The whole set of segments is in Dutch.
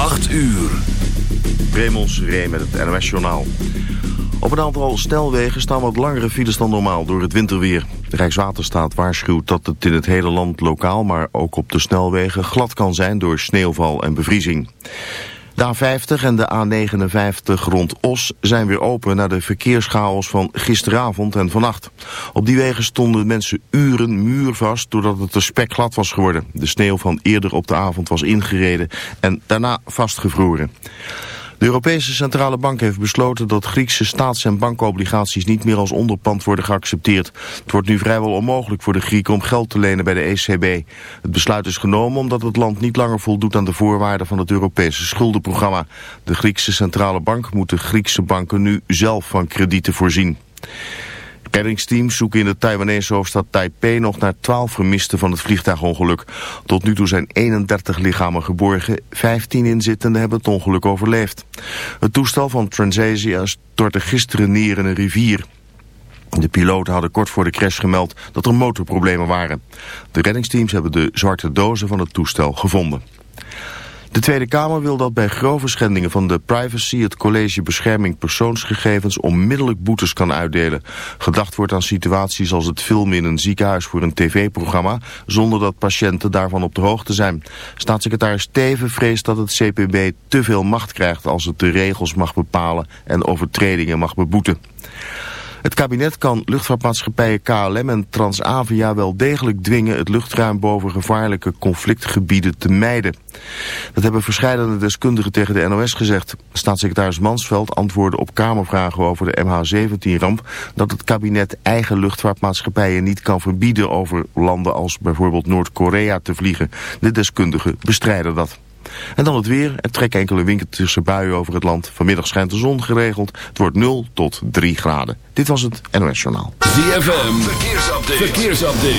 8 uur. Raymond Ree met het NOS Journaal. Op een aantal snelwegen staan wat langere files dan normaal door het winterweer. De Rijkswaterstaat waarschuwt dat het in het hele land lokaal, maar ook op de snelwegen glad kan zijn door sneeuwval en bevriezing. De A50 en de A59 rond Os zijn weer open na de verkeerschaos van gisteravond en vannacht. Op die wegen stonden mensen uren muurvast doordat het te spekglad was geworden. De sneeuw van eerder op de avond was ingereden en daarna vastgevroren. De Europese Centrale Bank heeft besloten dat Griekse staats- en bankobligaties niet meer als onderpand worden geaccepteerd. Het wordt nu vrijwel onmogelijk voor de Grieken om geld te lenen bij de ECB. Het besluit is genomen omdat het land niet langer voldoet aan de voorwaarden van het Europese schuldenprogramma. De Griekse Centrale Bank moet de Griekse banken nu zelf van kredieten voorzien. Reddingsteams zoeken in de Taiwanese hoofdstad Taipei nog naar 12 vermisten van het vliegtuigongeluk. Tot nu toe zijn 31 lichamen geborgen, 15 inzittenden hebben het ongeluk overleefd. Het toestel van Transasia stortte gisteren neer in een rivier. De piloten hadden kort voor de crash gemeld dat er motorproblemen waren. De reddingsteams hebben de zwarte dozen van het toestel gevonden. De Tweede Kamer wil dat bij grove schendingen van de privacy het College Bescherming Persoonsgegevens onmiddellijk boetes kan uitdelen. Gedacht wordt aan situaties als het filmen in een ziekenhuis voor een tv-programma zonder dat patiënten daarvan op de hoogte zijn. Staatssecretaris Teven vreest dat het CPB te veel macht krijgt als het de regels mag bepalen en overtredingen mag beboeten. Het kabinet kan luchtvaartmaatschappijen KLM en Transavia wel degelijk dwingen het luchtruim boven gevaarlijke conflictgebieden te mijden. Dat hebben verschillende deskundigen tegen de NOS gezegd. Staatssecretaris Mansveld antwoordde op Kamervragen over de MH17-ramp dat het kabinet eigen luchtvaartmaatschappijen niet kan verbieden over landen als bijvoorbeeld Noord-Korea te vliegen. De deskundigen bestrijden dat. En dan het weer. Er trekken enkele winterse buien over het land. Vanmiddag schijnt de zon geregeld. Het wordt 0 tot 3 graden. Dit was het NOS Journaal. ZFM. Verkeersupdate.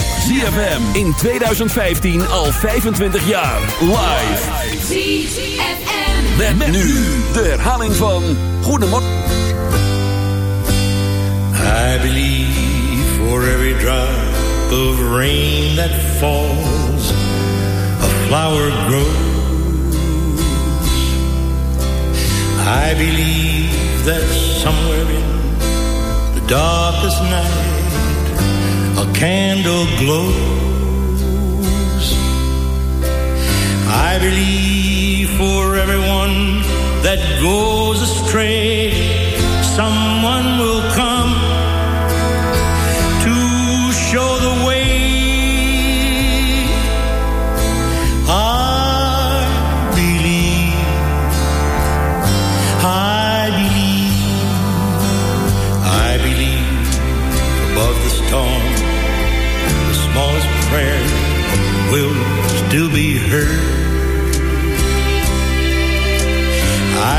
ZFM in 2015 al 25 jaar. Live. ZFM. Met, met nu de herhaling van Goedemorgen. I believe for every drop of rain that falls, a flower grows. I believe that somewhere in the darkest night, a candle glows. I believe for everyone that goes astray, someone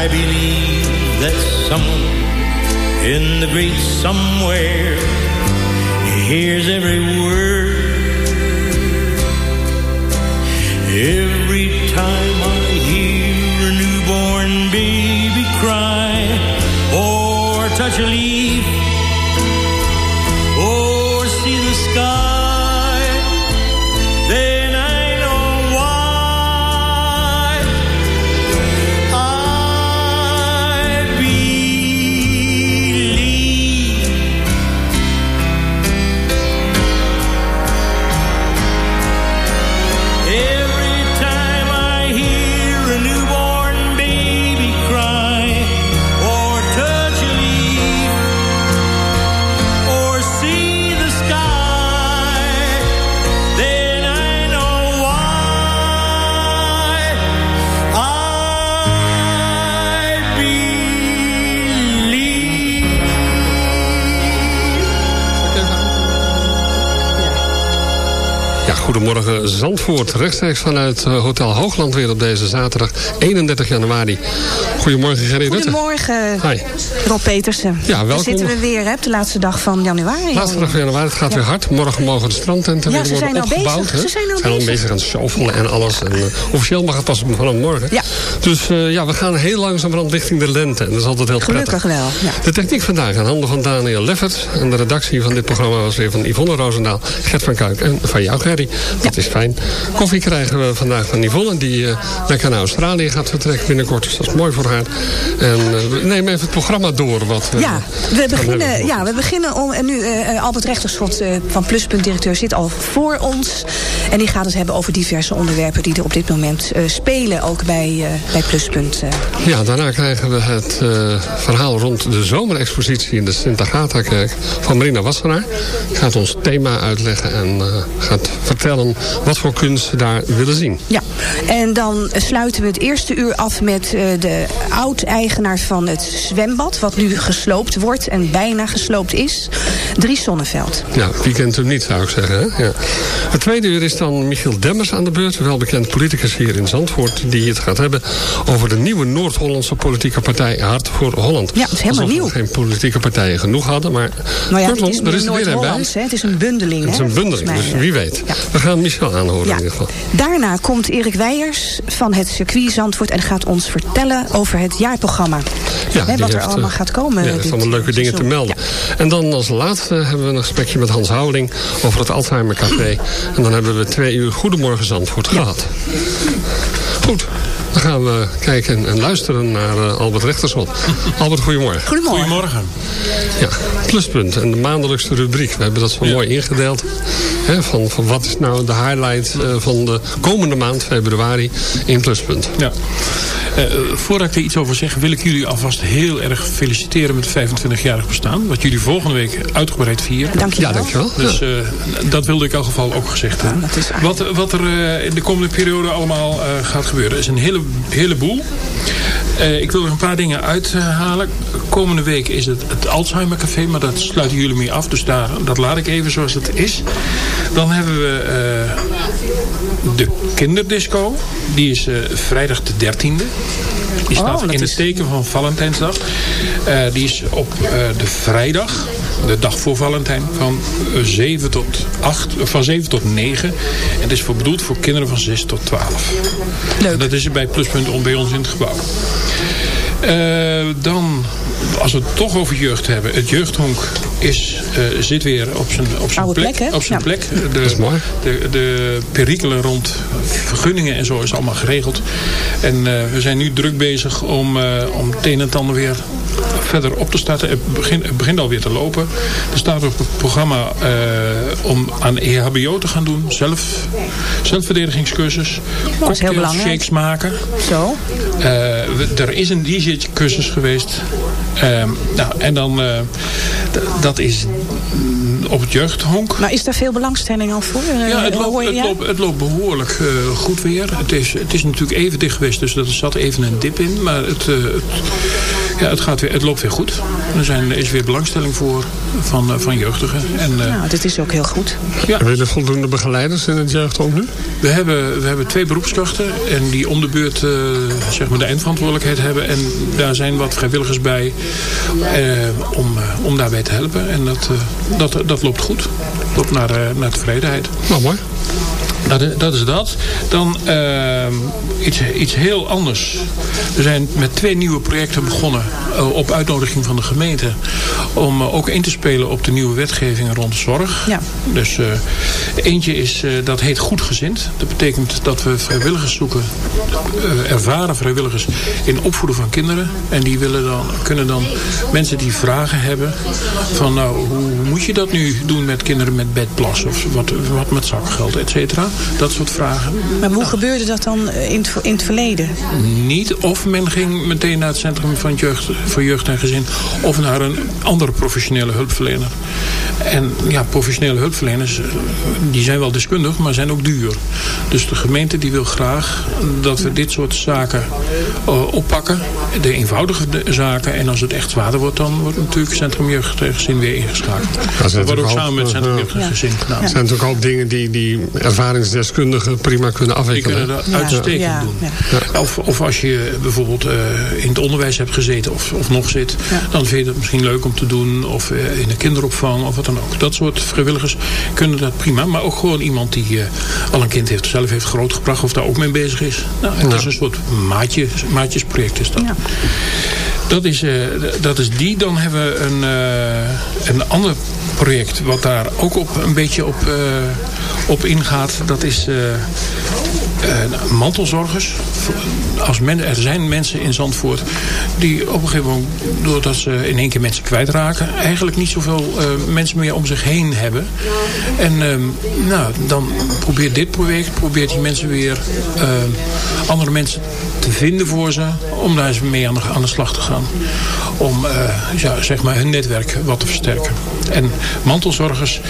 I believe that someone in the great somewhere hears every word. Every time Zandvoort. Rechtstreeks vanuit eh, Hotel Hoogland weer op deze zaterdag 31 januari. Goedemorgen Gerry Rutte. Goedemorgen, Hi. Rob Petersen. Ja, Daar welkom. zitten we weer, hè, op de laatste dag van januari. Laatste dag van januari, het gaat weer hard. Morgen mogen de strandtenten Ja, weer ze worden zijn al opgebouwd. bezig. Ze zijn al al bezig. aan het shovelen en alles. En, eh, officieel mag het pas vanaf morgen. Ja. Dus eh, ja, we gaan heel langzamerhand richting de lente. En dat is altijd heel Gelukkig prettig. wel, ja. De techniek vandaag aan handen van Daniel Leffert. En de redactie van dit programma was weer van Yvonne Roosendaal, Gert van Kuik en van jou Gerry. Dat is fijn. Koffie krijgen we vandaag van Yvonne. Die eh, lekker naar Australië gaat vertrekken binnenkort. Dus dat is mooi voor haar. En eh, we nemen even het programma door. Wat, we Ja, we beginnen, ja, we beginnen om. En nu, eh, Albert Rechterschot eh, van Pluspunt directeur zit al voor ons. En die gaat het hebben over diverse onderwerpen die er op dit moment eh, spelen. Ook bij, eh, bij Pluspunt. eh. Ja, daarna krijgen we het eh, verhaal rond de zomerexpositie in de Sint-Agatha-kerk van Marina Wassenaar. Die gaat ons thema uitleggen en eh, gaat vertellen wat voor kunst ze daar willen zien. Ja, en dan sluiten we het eerste uur af met eh, de oud-eigenaar van het zwembad. Wat nu gesloopt wordt en bijna gesloopt is. Dries Sonneveld. Ja, wie kent hem niet, zou ik zeggen. Hè? Ja. Het tweede uur is dan Michiel Demmers aan de beurt. Wel bekend politicus hier in Zandvoort. Die het gaat hebben over de nieuwe Noord-Hollandse politieke partij Hart voor Holland. Ja, het is helemaal Alsof nieuw. we geen politieke partijen genoeg hadden. Maar Nou ja, kortom, het is er is er weer een bij. Hè. Het is een bundeling. Het is een bundeling, dus wie weet. Ja. We gaan Michel aanhoren Ja. in ieder geval. Daarna komt Erik Weijers van het circuit Zandvoort... en gaat ons vertellen over het jaarprogramma. Ja, wat er allemaal eh, gaat komen. Ja, dit zijn allemaal leuke dingen te melden. En dan als laatste hebben we een gesprekje met Hans Houweling over het Alzheimer Café. En dan hebben we twee uur Goedemorgen Zandvoort gehad. Goed, dan gaan we kijken en luisteren naar eh, Albert Rechterschot. Albert, goedemorgen. Goedemorgen. Goedemorgen. Ja, pluspunt en de maandelijkse rubriek. We hebben dat zo mooi ingedeeld. Hè, van, van wat is nou de highlight eh, van de komende maand, februari, in pluspunt. Ja. Eh, voordat ik er iets over zeg, wil ik jullie alvast heel erg feliciteren met het 25-jarig bestaan. Wat jullie volgende week uitgebreid vieren. Dankjewel. Ja, dankjewel. Dus eh, dat wilde ik in elk geval ook gezegd hebben. wat, wat er eh, in de komende periode allemaal eh, gaat gebeuren is een hele, heleboel. Eh, ik wil er een paar dingen uithalen. Komende week is het het Alzheimer Café, maar dat sluiten jullie mee af. Dus daar, dat laat ik even zoals het is. Dan hebben we eh, de kinderdisco. Die is eh, vrijdag de 13e. Die Oh, staat in is- het teken van Valentijnsdag. Eh, die is op de vrijdag, de dag voor Valentijn, van eh, 7 tot 8, eh, van 7 tot 9. En het is voor bedoeld voor kinderen van 6 tot 12. Leuk. En dat is bij Pluspunt om bij ons in het gebouw. Dan, als we het toch over jeugd hebben. Het jeugdhonk is, eh, zit weer op zijn, op zijn Oude plek. op zijn Ja. plek. De, is mooi. De, de perikelen rond vergunningen en zo is allemaal geregeld. En eh, we zijn nu druk bezig om, eh, om het een en ander weer verder op te starten. Het begint, het begint alweer te lopen. Er staat op het programma eh, om aan EHBO te gaan doen. Zelf, zelfverdedigingscursus. heel Cocktails, belangrijk. shakes maken. Zo. Eh, we- er is een DJ-cursus geweest. Ehm, nou, en dan, eh, dat is op het jeugdhonk. Maar is daar veel belangstelling al voor? Eh, Ja, het hoor loopt, het loopt, het loopt behoorlijk eh, goed weer. Het is, het is natuurlijk even dicht geweest, dus er zat even een dip in. Maar het, eh, het, Ja, het, gaat weer, het loopt weer goed. Er zijn, is weer belangstelling voor van, eh, van jeugdigen. En, eh, Nou, dat is ook heel goed. Ja. Hebben jullie voldoende begeleiders in het jeugdhonk nu? we, hebben, we hebben twee beroepskrachten en die om de beurt eh, zeg maar de eindverantwoordelijkheid hebben. En daar zijn wat vrijwilligers bij eh, om, eh, om daarbij te helpen. En dat, eh, dat, dat loopt goed. Loopt naar, eh, naar tevredenheid. Nou, mooi. Dat, dat is dat. Dan eh, iets, iets heel anders. We zijn met twee nieuwe projecten begonnen eh, op uitnodiging van de gemeente. Om eh, ook in te spelen op de nieuwe wetgeving rond zorg. Ja. Dus eh, eentje is, dat heet goed gezind. Dat betekent dat we vrijwilligers zoeken, ervaren vrijwilligers in opvoeden van kinderen. En die willen dan, kunnen dan mensen die vragen hebben van nou, hoe moet je dat nu doen met kinderen met bedplas of wat, wat met zakgeld, et cetera. Dat soort vragen. Maar hoe gebeurde dat dan eh, in het, in het verleden? Niet of men ging meteen naar het Centrum van jeugd, voor Jeugd en Gezin of naar een andere professionele hulpverlener. En ja, professionele hulpverleners eh, die zijn wel deskundig, maar zijn ook duur. Dus de gemeente die wil graag dat we dit soort zaken eh, oppakken. De eenvoudige zaken. En als het echt zwaarder wordt, dan wordt natuurlijk Centrum Jeugd en Gezin weer ingeschakeld. Dat wordt ook samen met Centrum Jeugd en. Gezin gedaan. Er zijn natuurlijk ook dingen die, die ervaringsdeskundigen prima kunnen Die afwikkelen. kunnen dat uitstekend Ja, doen. ja. Of, of als je bijvoorbeeld eh, in het onderwijs hebt gezeten of, of nog zit, dan vind je dat misschien leuk om te doen. Of eh, in de kinderopvang of wat dan ook. Dat soort vrijwilligers kunnen dat prima. Maar ook gewoon iemand die eh, al een kind heeft, zelf heeft grootgebracht of daar ook mee bezig is. Nou, het is een soort maatje, maatjesproject is dat. Dat is, eh, dat is die. Dan hebben we een, eh, een ander project wat daar ook op, een beetje op, eh, op ingaat. Dat is eh, eh, mantelzorgers. Als men, er zijn mensen in Zandvoort die op een gegeven moment, doordat ze in één keer mensen kwijtraken, eigenlijk niet zoveel eh, mensen meer om zich heen hebben. En ehm, nou, dan probeert dit project, probeert die mensen weer andere mensen te vinden voor ze, om daar eens mee aan de, slag te gaan. Om ja, zeg maar hun netwerk wat te versterken. En mantelzorgers,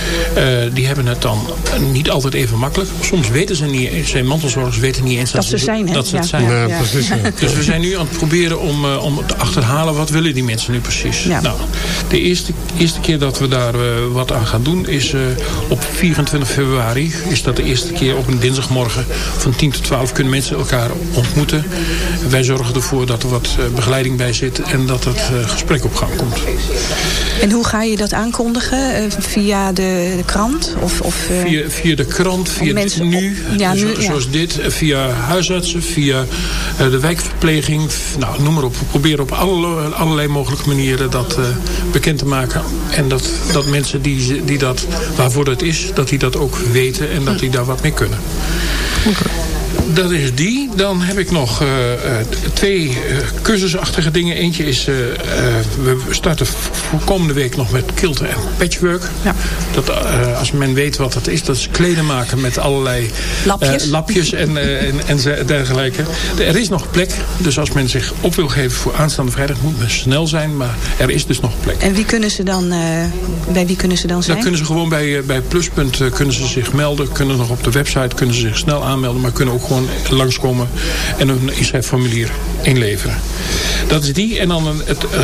die hebben het dan niet altijd even makkelijk. Soms weten ze niet, zijn mantelzorgers weten niet eens dat, Dat ze zijn, dat ze het zijn. Ja, precies, ja. Dus we zijn nu aan het proberen om, eh, om te achterhalen wat willen die mensen nu precies. Ja. Nou, de eerste, eerste keer dat we daar eh, wat aan gaan doen is eh, op 24 februari. Is dat de eerste keer op een dinsdagmorgen van 10 tot 12 kunnen mensen elkaar ontmoeten. Wij zorgen ervoor dat er wat eh, begeleiding bij zit en dat het eh, gesprek op gang komt. En hoe ga je dat aankondigen? Eh, via de, de krant? Of, of, eh, Via, via de krant, via mensen nu, ja, nu, zo- ja. zoals dit, via huisartsen, via eh, de wijkverpleging. Nou, noem maar op. We proberen op alle, allerlei mogelijke manieren dat eh, bekend te maken. En dat, dat mensen die, die dat, waarvoor dat is, dat die dat ook weten en dat die daar wat mee kunnen. Dat is die. Dan heb ik nog eh, eh, twee eh, cursusachtige dingen. Eentje is, we starten komende week nog met kilten en patchwork. Dat, eh, als men weet wat dat is, dat is kleden maken met allerlei Lapjes. lapjes en, en, dergelijke. Er is nog plek, dus als men zich op wil geven voor aanstaande vrijdag moet men snel zijn, maar er is dus nog plek. En wie kunnen ze dan, bij wie kunnen ze dan zijn? Dan kunnen ze gewoon bij, bij Pluspunt kunnen ze zich melden. Kunnen nog op de website kunnen ze zich snel aanmelden. Maar kunnen ook gewoon langskomen en een inschrijfformulier inleveren. Dat is die. En dan een- het, eh,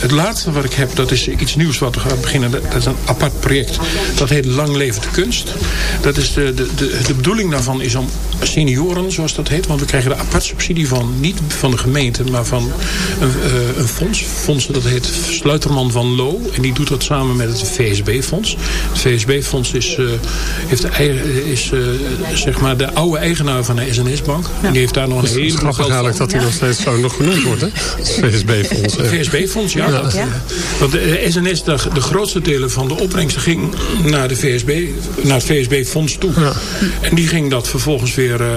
het laatste wat ik heb, dat is iets nieuws wat we gaan beginnen. Dat is een apart project. Dat heet Lang Leven de Kunst. Dat is de, de, de, de bedoeling daarvan is om senioren, zoals dat heet. Want we krijgen er apart subsidie van. Niet van de gemeente, maar van een, eh, een fonds. Fonds dat heet Sluiterman van Lo. En die doet dat samen met het VSB-fonds. Het VSB-fonds is, eh, heeft de, is eh, zeg maar de oude eigenaar van de SNS-bank. En die heeft daar nog een Het is grappig eigenlijk dat hij nog steeds zo nog genoemd wordt, hè? VSB-fonds. Het VSB-fonds, ja. Ja. Ja. Want de SNS, de, de grootste delen van de opbrengsten ging naar, de VSB, naar het VSB-fonds toe. En die ging dat vervolgens weer eh,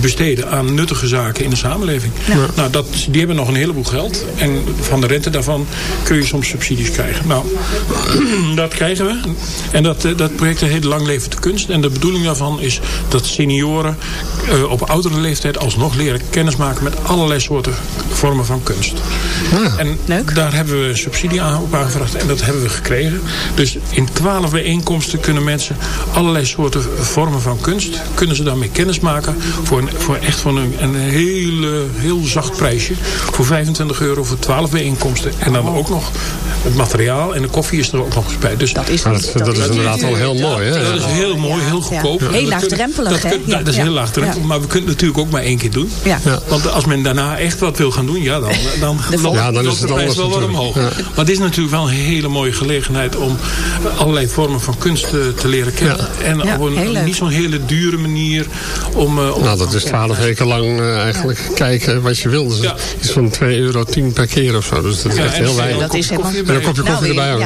besteden aan nuttige zaken in de samenleving. Nou, dat, die hebben nog een heleboel geld. En van de rente daarvan kun je soms subsidies krijgen. Nou, dat krijgen we. En dat, eh, dat project heet Lang Leven de Kunst. En de bedoeling daarvan is dat senioren eh, op oudere leeftijd alsnog leren kennismaken met allerlei soorten vormen van kunst. En daar hebben we subsidie aan, op aangevraagd en dat hebben we gekregen. Dus in twaalf bijeenkomsten kunnen mensen allerlei soorten vormen van kunst... kunnen ze daarmee kennis maken voor, een, voor echt van een, een hele, heel zacht prijsje. Voor 25 euro voor 12 bijeenkomsten. En dan ook nog het materiaal en de koffie is er ook nog eens bij. Dus dat is, dat, dat, is inderdaad wel heel mooi. Hè? Dat is heel mooi, heel goedkoop. Heel laagdrempelig. Dat, dat, is heel laagdrempelig, maar we kunnen het natuurlijk ook maar één keer doen. Want als men daarna echt wat wil gaan doen, ja, dan, dan, dan, ja, dan is het de prijs wel wat omhoog. Maar het is natuurlijk wel een hele mooie gelegenheid om allerlei vormen van kunst te, te leren kennen. En op een niet zo'n hele dure manier om... Uh, nou, dat is twaalf weken lang uh, eigenlijk kijken wat je wil. Dus ja. is van 2,10 euro per keer of zo. Dus dat is echt heel weinig. Dat is helemaal... En een kopje koffie erbij ook.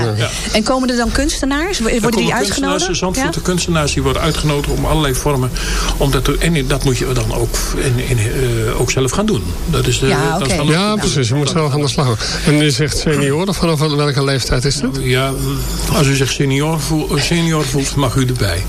En komen er dan kunstenaars? Worden die uitgenodigd? Zandvoortse kunstenaars die worden uitgenodigd om allerlei vormen. Omdat er, en dat moet je dan ook, in, in, uh, ook zelf gaan doen. Dat is de, ja, dat is okay. ja precies. Je moet zelf aan de slag. En u zegt senioren, vanaf welke leeftijd is dat? Ja, als u zegt senior, voel, senior voelt, mag u erbij.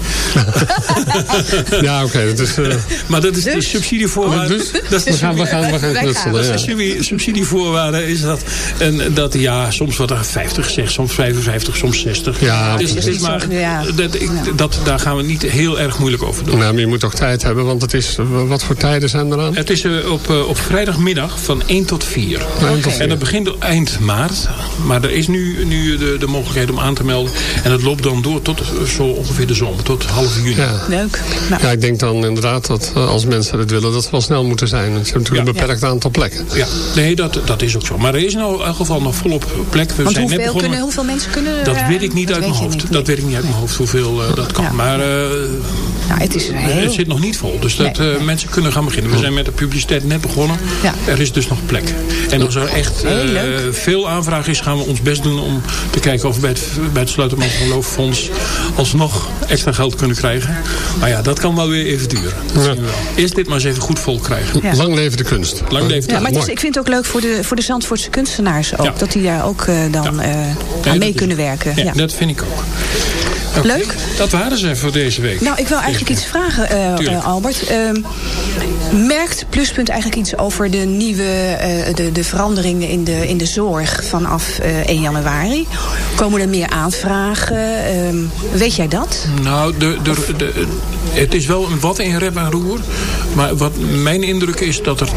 ja, oké. Okay, dat is, uh... maar dat is dus? de subsidievoorwaarde. Dus? Dat is, we gaan, we gaan, we gaan knutselen. Ja. De subsidievoorwaarde is dat, en dat ja, soms wordt er 50 gezegd, soms 55, soms 60. Ja, dus, dus maar. Dat, ik, dat, daar gaan we niet heel erg moeilijk over doen. Nou, maar je moet toch tijd hebben, want het is, wat voor tijden zijn er aan? Het is uh, op, uh, op vrijdagmiddag van 1 tot 4. Okay. En dat begint eind maart. Maar er is nu, nu de, de mogelijkheid om aan te melden. En het loopt dan door tot zo ongeveer de zomer, tot half juni. Ja. Leuk. Nou. Ja, ik denk dan inderdaad dat als mensen het willen, dat het wel snel moeten zijn. Want je hebt natuurlijk een beperkt aantal plekken. Ja, nee, dat, dat is ook zo. Maar er is nou in elk geval nog volop plek. We Want zijn hoeveel, net begonnen. kunnen, hoeveel mensen kunnen Dat weet ik niet uit mijn hoofd. Dat weet ik niet uit mijn hoofd hoeveel uh, dat kan. Maar uh, nou, het, is heel... het zit nog niet vol. Dus dat nee. uh, mensen kunnen gaan beginnen. We zijn met de publiciteit net begonnen. Ja. Er is dus nog plek. En als er echt veel aanvraag is, gaan we ons best doen om te kijken of we bij het, bij het Sluiterman van Gelooffonds alsnog extra geld kunnen krijgen. Maar ja, dat kan wel weer even duren. Dat zien we wel. Eerst dit maar eens even goed vol krijgen. Ja. Lang leven de kunst. Lang leven de ja, maar het is, ik vind het ook leuk voor de, voor de Zandvoortse kunstenaars ook. Dat die daar ook dan aan mee kunnen werken. Ja, dat vind ik ook. Okay. Leuk. Dat waren ze voor deze week. Nou, ik wil eigenlijk iets vragen, uh, uh, Albert. Uh, merkt Pluspunt eigenlijk iets over de nieuwe de, de veranderingen in de, in de zorg vanaf 1 januari? Komen er meer aanvragen? Ehm, weet jij dat? Nou, de, de, de, het is wel wat in rep en roer. Maar wat mijn indruk is dat er...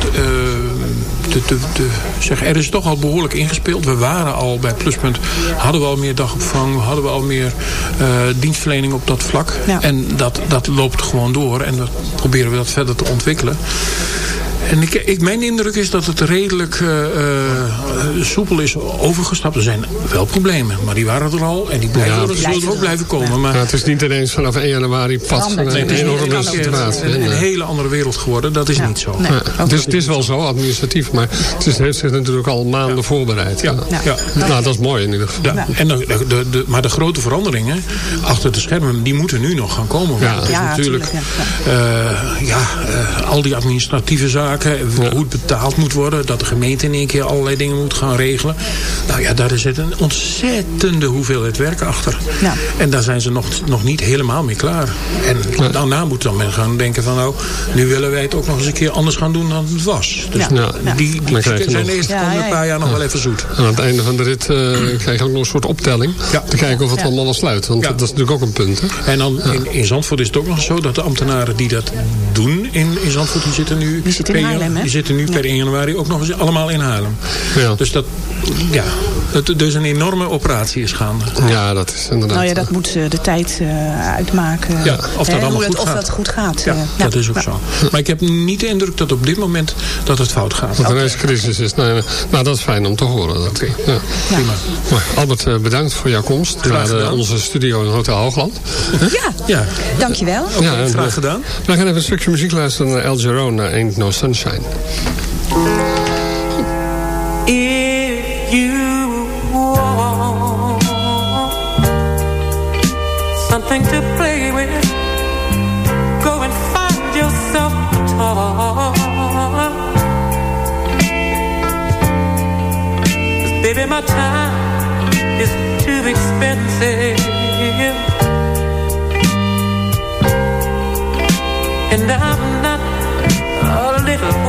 De, de, de, zeg, er is toch al behoorlijk ingespeeld. We waren al bij Pluspunt, hadden we al meer dagopvang, hadden we al meer uh, dienstverlening op dat vlak. Ja. En dat, dat loopt gewoon door en dat proberen we dat verder te ontwikkelen. En ik, ik, mijn indruk is dat het redelijk uh, uh, soepel is overgestapt. Er zijn wel problemen, maar die waren er al. En die blijven ja, er, zullen er ook blijven komen. Maar ja, het is niet ineens vanaf 1 januari pad van een enorme situatie. Een, een, hele andere wereld geworden. Dat is niet zo. Nee. Dus het is wel zo, administratief. Maar het is, heeft zich natuurlijk al maanden voorbereid. Ja. Ja. Nou, dat is mooi in ieder geval. En de, de, de, maar de grote veranderingen achter de schermen, die moeten nu nog gaan komen. Ja, natuurlijk, uh, ja, al die administratieve zaken ja. hoe het betaald moet worden. Dat de gemeente in één keer allerlei dingen moet gaan regelen. Nou ja, daar zit een ontzettende hoeveelheid werk achter. Ja. En daar zijn ze nog, nog niet helemaal mee klaar. En ja. daarna moet dan men gaan denken van nou, nu willen wij het ook nog eens een keer anders gaan doen dan het was. Dus ja. die, die zijn nog... de eerste komende een paar jaar nog wel even zoet. Aan het einde van de rit uh, krijg je ook nog een soort optelling. Te kijken of het allemaal wel sluit. Want dat is natuurlijk ook een punt. Hè? En dan in, in Zandvoort is het ook nog zo dat de ambtenaren die dat doen in, in Zandvoort, die zitten nu die zitten Haarlem, die zitten nu per 1 januari ook nog eens allemaal in Haarlem. Ja. Dus dat, ja, het, dus een enorme operatie is gaande. Ja, dat is inderdaad. Nou ja, dat moet de tijd uh, uitmaken. Ja, of dat allemaal goed of gaat. dat goed gaat. Ja, uh, dat ja. is ook zo. Maar ik heb niet de indruk dat op dit moment dat het fout gaat. Dat er een crisis is. Nee, nou, dat is fijn om te horen. Dat, okay. ja. Prima. Maar Albert, bedankt voor jouw komst naar onze studio in Hotel Hoogland. Ja, ja. dankjewel. Okay, ja, graag gedaan. We gaan even een stukje muziek luisteren naar El Jarone, Ain't No Sunshine. If you want something to play with, go and find yourself a. Baby, my time is too expensive. And I'm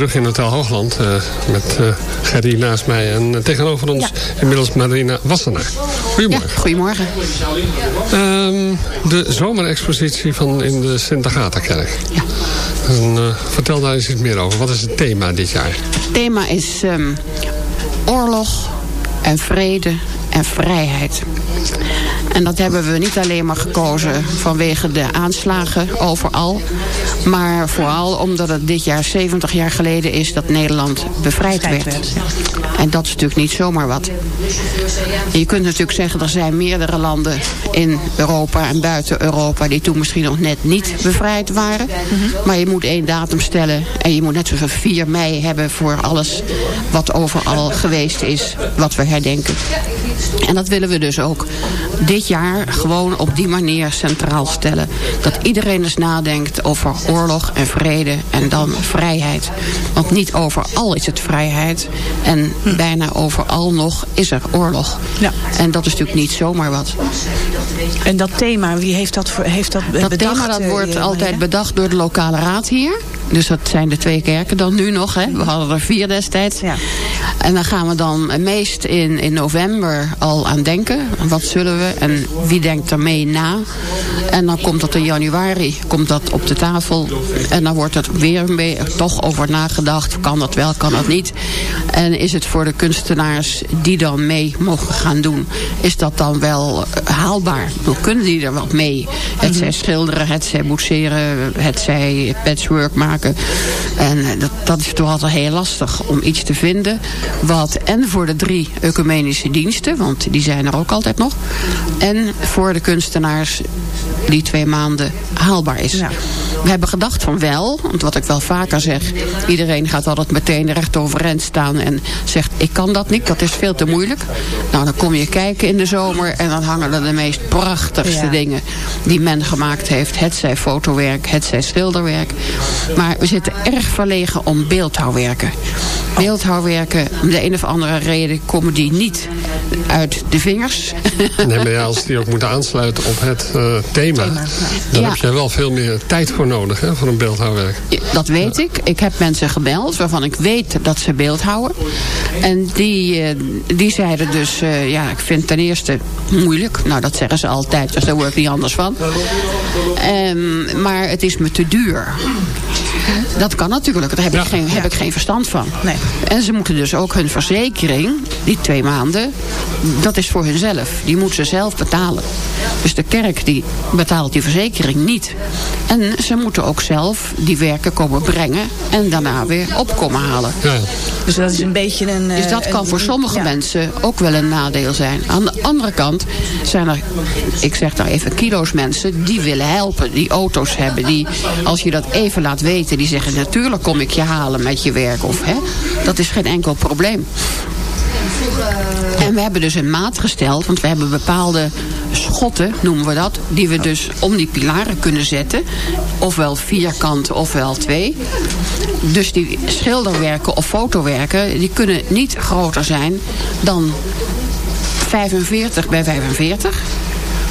terug in Hotel Hoogland. eh, met eh Gerry naast mij. En eh, tegenover ons inmiddels Marina Wassenaar. Goedemorgen. Goedemorgen. Ehm, de zomerexpositie van in de. Ja. En, eh, vertel daar eens iets meer over. Wat is het thema dit jaar? Het thema is ehm, oorlog en vrede en vrijheid. En dat hebben we niet alleen maar gekozen vanwege de aanslagen overal. Maar vooral omdat het dit jaar 70 jaar geleden is dat Nederland bevrijd werd. En dat is natuurlijk niet zomaar wat. En je kunt natuurlijk zeggen, er zijn meerdere landen in Europa en buiten Europa... die toen misschien nog net niet bevrijd waren. Maar je moet één datum stellen. En je moet net zoals 4 mei hebben voor alles wat overal geweest is. Wat we herdenken. En dat willen we dus ook dit jaar gewoon op die manier centraal stellen. Dat iedereen eens nadenkt over oorlog en vrede en dan vrijheid. Want niet overal is het vrijheid. En bijna overal nog is er oorlog. Ja. En dat is natuurlijk niet zomaar wat. En dat thema, wie heeft dat, voor- heeft dat, Dat bedacht? thema dat eh, wordt Marina? altijd bedacht door de lokale raad hier. Dus dat zijn de twee kerken dan nu nog. Hè. We hadden er vier destijds. Ja. En dan gaan we dan meest in, in november al aan denken. Wat zullen we en wie denkt er mee na? En dan komt dat in januari komt dat op de tafel. En dan wordt er weer beetje toch over nagedacht. Kan dat wel, kan dat niet? En is het voor de kunstenaars die dan mee mogen gaan doen... is dat dan wel eh, haalbaar? Hoe kunnen die er wat mee? Het zij schilderen, het zij boetseren, het zij patchwork maken. En eh, dat, dat is toch altijd heel lastig om iets te vinden... wat en voor de drie ecumenische diensten... want die zijn er ook altijd nog... en voor de kunstenaars die twee maanden haalbaar is. We hebben gedacht van wel, want wat ik wel vaker zeg... iedereen gaat altijd meteen recht overeind staan en zegt... ik kan dat niet, dat is veel te moeilijk. Nou, dan kom je kijken in de zomer... en dan hangen er de meest prachtigste Ja. dingen die men gemaakt heeft. Het zij fotowerk, het zij schilderwerk. Maar we zitten erg verlegen om beeldhouwwerken. Beeldhouwwerken, om de een of andere reden komen die niet uit de vingers. Nee, maar ja, als die ook moeten aansluiten op het uh, thema, thema dan ja. heb je wel veel meer tijd voor nodig hè, voor een beeldhouwwerk. Dat weet ik. Ik heb mensen gebeld waarvan ik weet dat ze beeldhouden. En die, uh, die zeiden dus, uh, ja, ik vind ten eerste moeilijk. Nou, dat zeggen ze altijd, dus daar word ik niet anders van. Um, maar het is me te duur. Dat kan natuurlijk. Daar heb, ik, geen, heb ik geen verstand van. Nee. En ze moeten dus ook hun verzekering, die twee maanden, dat is voor hunzelf. Die moeten ze zelf betalen. Dus de kerk die betaalt die verzekering niet. En ze moeten ook zelf die werken komen brengen en daarna weer opkomen halen. Ja. Dus dat is een beetje een... Dus dat kan voor sommige mensen ook wel een nadeel zijn. Aan de andere kant zijn er, ik zeg nou even kilo's mensen, die willen helpen. Die auto's hebben, die als je dat even laat weten, die zeggen natuurlijk kom ik je halen met je werk. Of, hè, dat is geen enkel probleem. En we hebben dus een maat gesteld, want we hebben bepaalde schotten, noemen we dat, die we dus om die pilaren kunnen zetten. Ofwel vierkant, ofwel twee. Dus die schilderwerken of fotowerken, die kunnen niet groter zijn dan 45 bij 45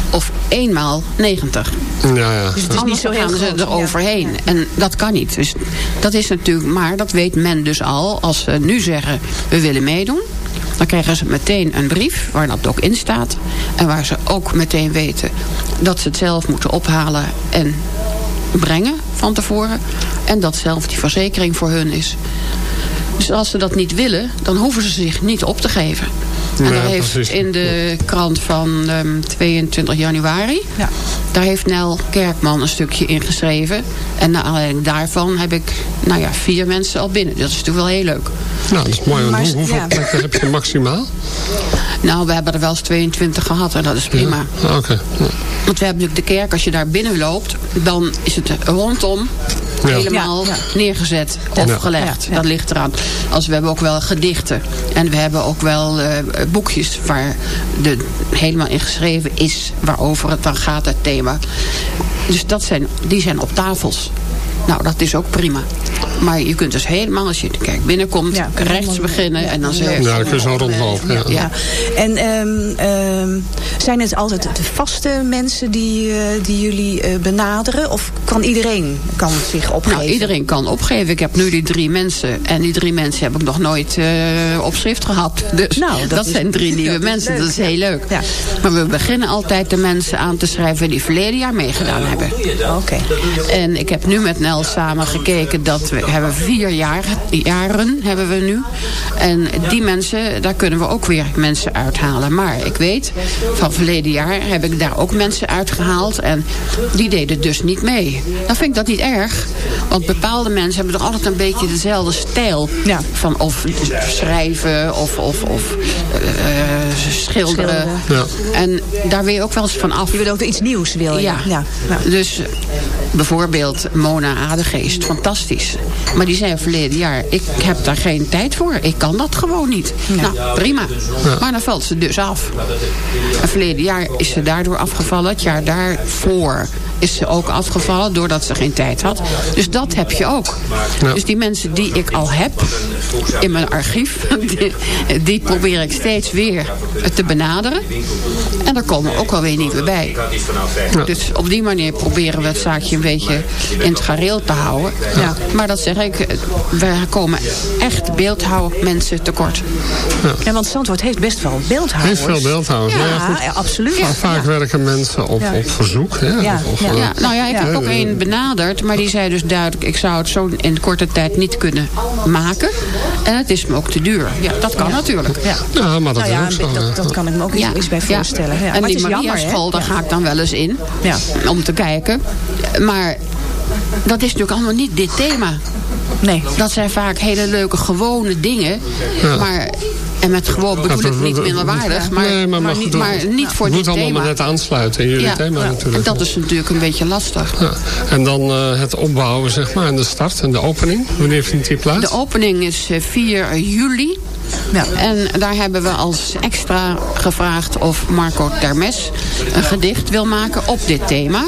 of eenmaal 90. Ja, ja. Dus het is niet zo gaan ze er overheen. En dat kan niet. Dus dat is natuurlijk, maar dat weet men dus al. Als ze nu zeggen, we willen meedoen. Dan krijgen ze meteen een brief waar dat ook in staat. En waar ze ook meteen weten dat ze het zelf moeten ophalen en brengen van tevoren. En dat zelf die verzekering voor hun is. Dus als ze dat niet willen, dan hoeven ze zich niet op te geven. En daar heeft in de krant van um, ehm, 22 januari... Ja. daar heeft Nel Kerkman een stukje in geschreven. En naar aanleiding daarvan heb ik nou ja, vier mensen al binnen. Dat is natuurlijk wel heel leuk. Nou, dat is mooi. Maar, hoeveel ja. plekken heb je maximaal? Nou, we hebben er wel eens 22 gehad en dat is prima. Ja? Oké. Ja. Want we hebben natuurlijk de kerk, als je daar binnen loopt... dan is het rondom helemaal neergezet of gelegd. Dat ligt eraan. Als we hebben ook wel gedichten. En we hebben ook wel uh, boekjes waar de, helemaal in geschreven is... waarover het dan gaat, het thema. Dus dat zijn, die zijn op tafels. Nou, dat is ook prima. Maar je kunt dus helemaal, als je kijk, binnenkomt, ja, rechts beginnen en dan zeg je... Ja, dan kun je zo rondlopen. Ja. ja. En um, um, zijn het altijd de vaste mensen die, uh, die jullie uh, benaderen? Of kan iedereen kan zich opgeven? Nou, iedereen kan opgeven. Ik heb nu die drie mensen. En die drie mensen heb ik nog nooit uh, op schrift gehad. Dus nou, dat, dat is, zijn drie nieuwe mensen. Leuk. Dat is heel leuk. Ja. Maar we beginnen altijd de mensen aan te schrijven die verleden jaar meegedaan hebben. Oké. Okay. En ik heb nu met Nel samen gekeken dat we hebben vier jaar, jaren hebben we nu. En die mensen, daar kunnen we ook weer mensen uithalen. Maar ik weet, van verleden jaar heb ik daar ook mensen uitgehaald. En die deden dus niet mee. Dan vind ik dat niet erg. Want bepaalde mensen hebben toch altijd een beetje dezelfde stijl. Ja. Van of schrijven of, of, of uh, schilderen. Ja. En daar wil je ook wel eens van af. Je wil ook iets nieuws, wil je. Ja. ja. Dus bijvoorbeeld Mona Adegeest, fantastisch. Maar die zei verleden jaar, ik heb daar geen tijd voor. Ik kan dat gewoon niet. Nou, prima. Maar dan valt ze dus af. En verleden jaar is ze daardoor afgevallen. Het jaar daarvoor is ze ook afgevallen doordat ze geen tijd had. Dus dat heb je ook. Dus die mensen die ik al heb in mijn archief, die, die probeer ik steeds weer te benaderen. En er komen ook alweer nieuwe bij. Dus op die manier proberen we het zaakje een beetje in het gareel te houden. Ja. Maar dat zeg ik, we komen echt beeldhouwmensen tekort. Ja. ja, want Zandvoort heeft best wel beeldhouwers. Heeft veel beeldhouwers, ja, ja, absoluut. Vaak werken mensen op, op verzoek. Hè? Of, of, ja. Nou ja, ik heb ook één benaderd, maar die zei dus duidelijk... ik zou het zo in korte tijd niet kunnen maken. En het is me ook te duur. Ja, dat kan natuurlijk. Ja, maar dat, nou is ook zo, dat, dat, kan ik me ook iets, bij voorstellen. Ja. En maar die Maria-school, daar ga ik dan wel eens in. Om te kijken. Maar dat is natuurlijk allemaal niet dit thema. Nee. Dat zijn vaak hele leuke, gewone dingen. Maar en met gewoon bedoel ik niet minderwaardig, maar, nee, maar, maar, niet, maar niet voor dit thema. Het moet allemaal net aansluiten in jullie ja. thema natuurlijk. En dat is natuurlijk een beetje lastig. Ja. En dan uh, het opbouwen, zeg maar, en de start en de opening. Wanneer vindt die plaats? De opening is 4 eh, juli. Ja. En daar hebben we als extra gevraagd of Marco Termes een gedicht wil maken op dit thema.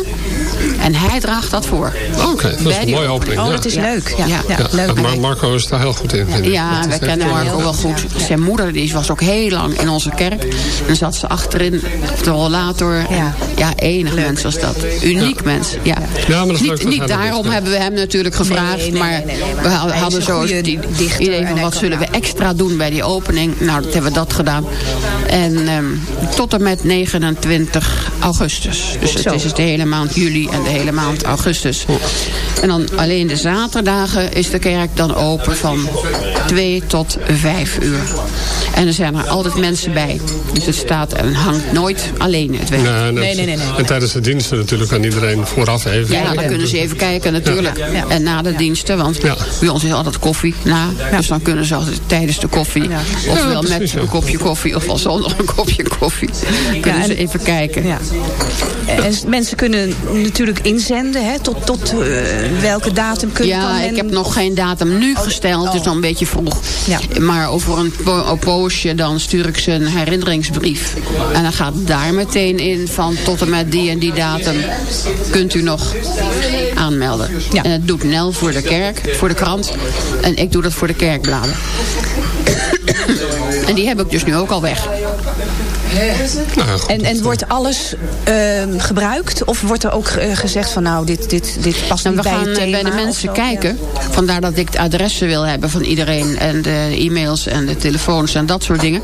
En hij draagt dat voor. Oké, dat is een mooie opening. Oh, dat is leuk. Ja, ja. Ja, leuk. maar Marco is daar heel goed in. Ja, we kennen Marco wel goed. Zijn moeder die was ook heel lang in onze kerk. En zat ze achterin op de rollator. Ja, ja enig mens was dat. Uniek mens. Ja. Ja, maar dat is leuk niet niet daarom is, hebben we hem natuurlijk gevraagd. Nee, nee, maar nee, nee, nee, maar we hadden zo het idee van wat zullen we extra doen bij die opening. Nou, dat hebben we dat gedaan. En ehm, tot en met 29 augustus. Dus het is dus de hele maand juli en de hele maand augustus. En dan alleen de zaterdagen is de kerk dan open van 2 tot 5 uur. En er zijn er altijd mensen bij. Dus het staat en hangt nooit alleen het werk. Nee, nee, nee, En tijdens de diensten natuurlijk aan iedereen vooraf even. Ja, dan kunnen ze even kijken natuurlijk. Ja. En na de diensten, want Ja. bij ons is altijd koffie na. Dus dan kunnen ze altijd tijdens de koffie, ofwel Ja, met een kopje koffie, ofwel zonder een kopje koffie, kunnen en- ze even kijken. Ja. En mensen kunnen natuurlijk inzenden. Hè, tot tot eh, welke datum kun, kan Ja, men... ik heb nog geen datum nu gesteld. Het is nog een beetje vroeg. Ja. Maar over een po- een poosje dan stuur ik ze een herinneringsbrief. En dan gaat daar meteen in van tot en met die en die datum kunt u nog aanmelden. Ja. En dat doet Nel voor de kerk, voor de krant. En ik doe dat voor de kerkbladen. en die heb ik dus nu ook al weg. Nou, goed, En, en wordt alles ehm, gebruikt? Of wordt er ook eh, gezegd van nou, dit, dit, dit past En niet we bij gaan het eh, bij de mensen zo? kijken. Vandaar dat ik de adressen wil hebben van iedereen. En de e-mails en de telefoons en dat soort dingen.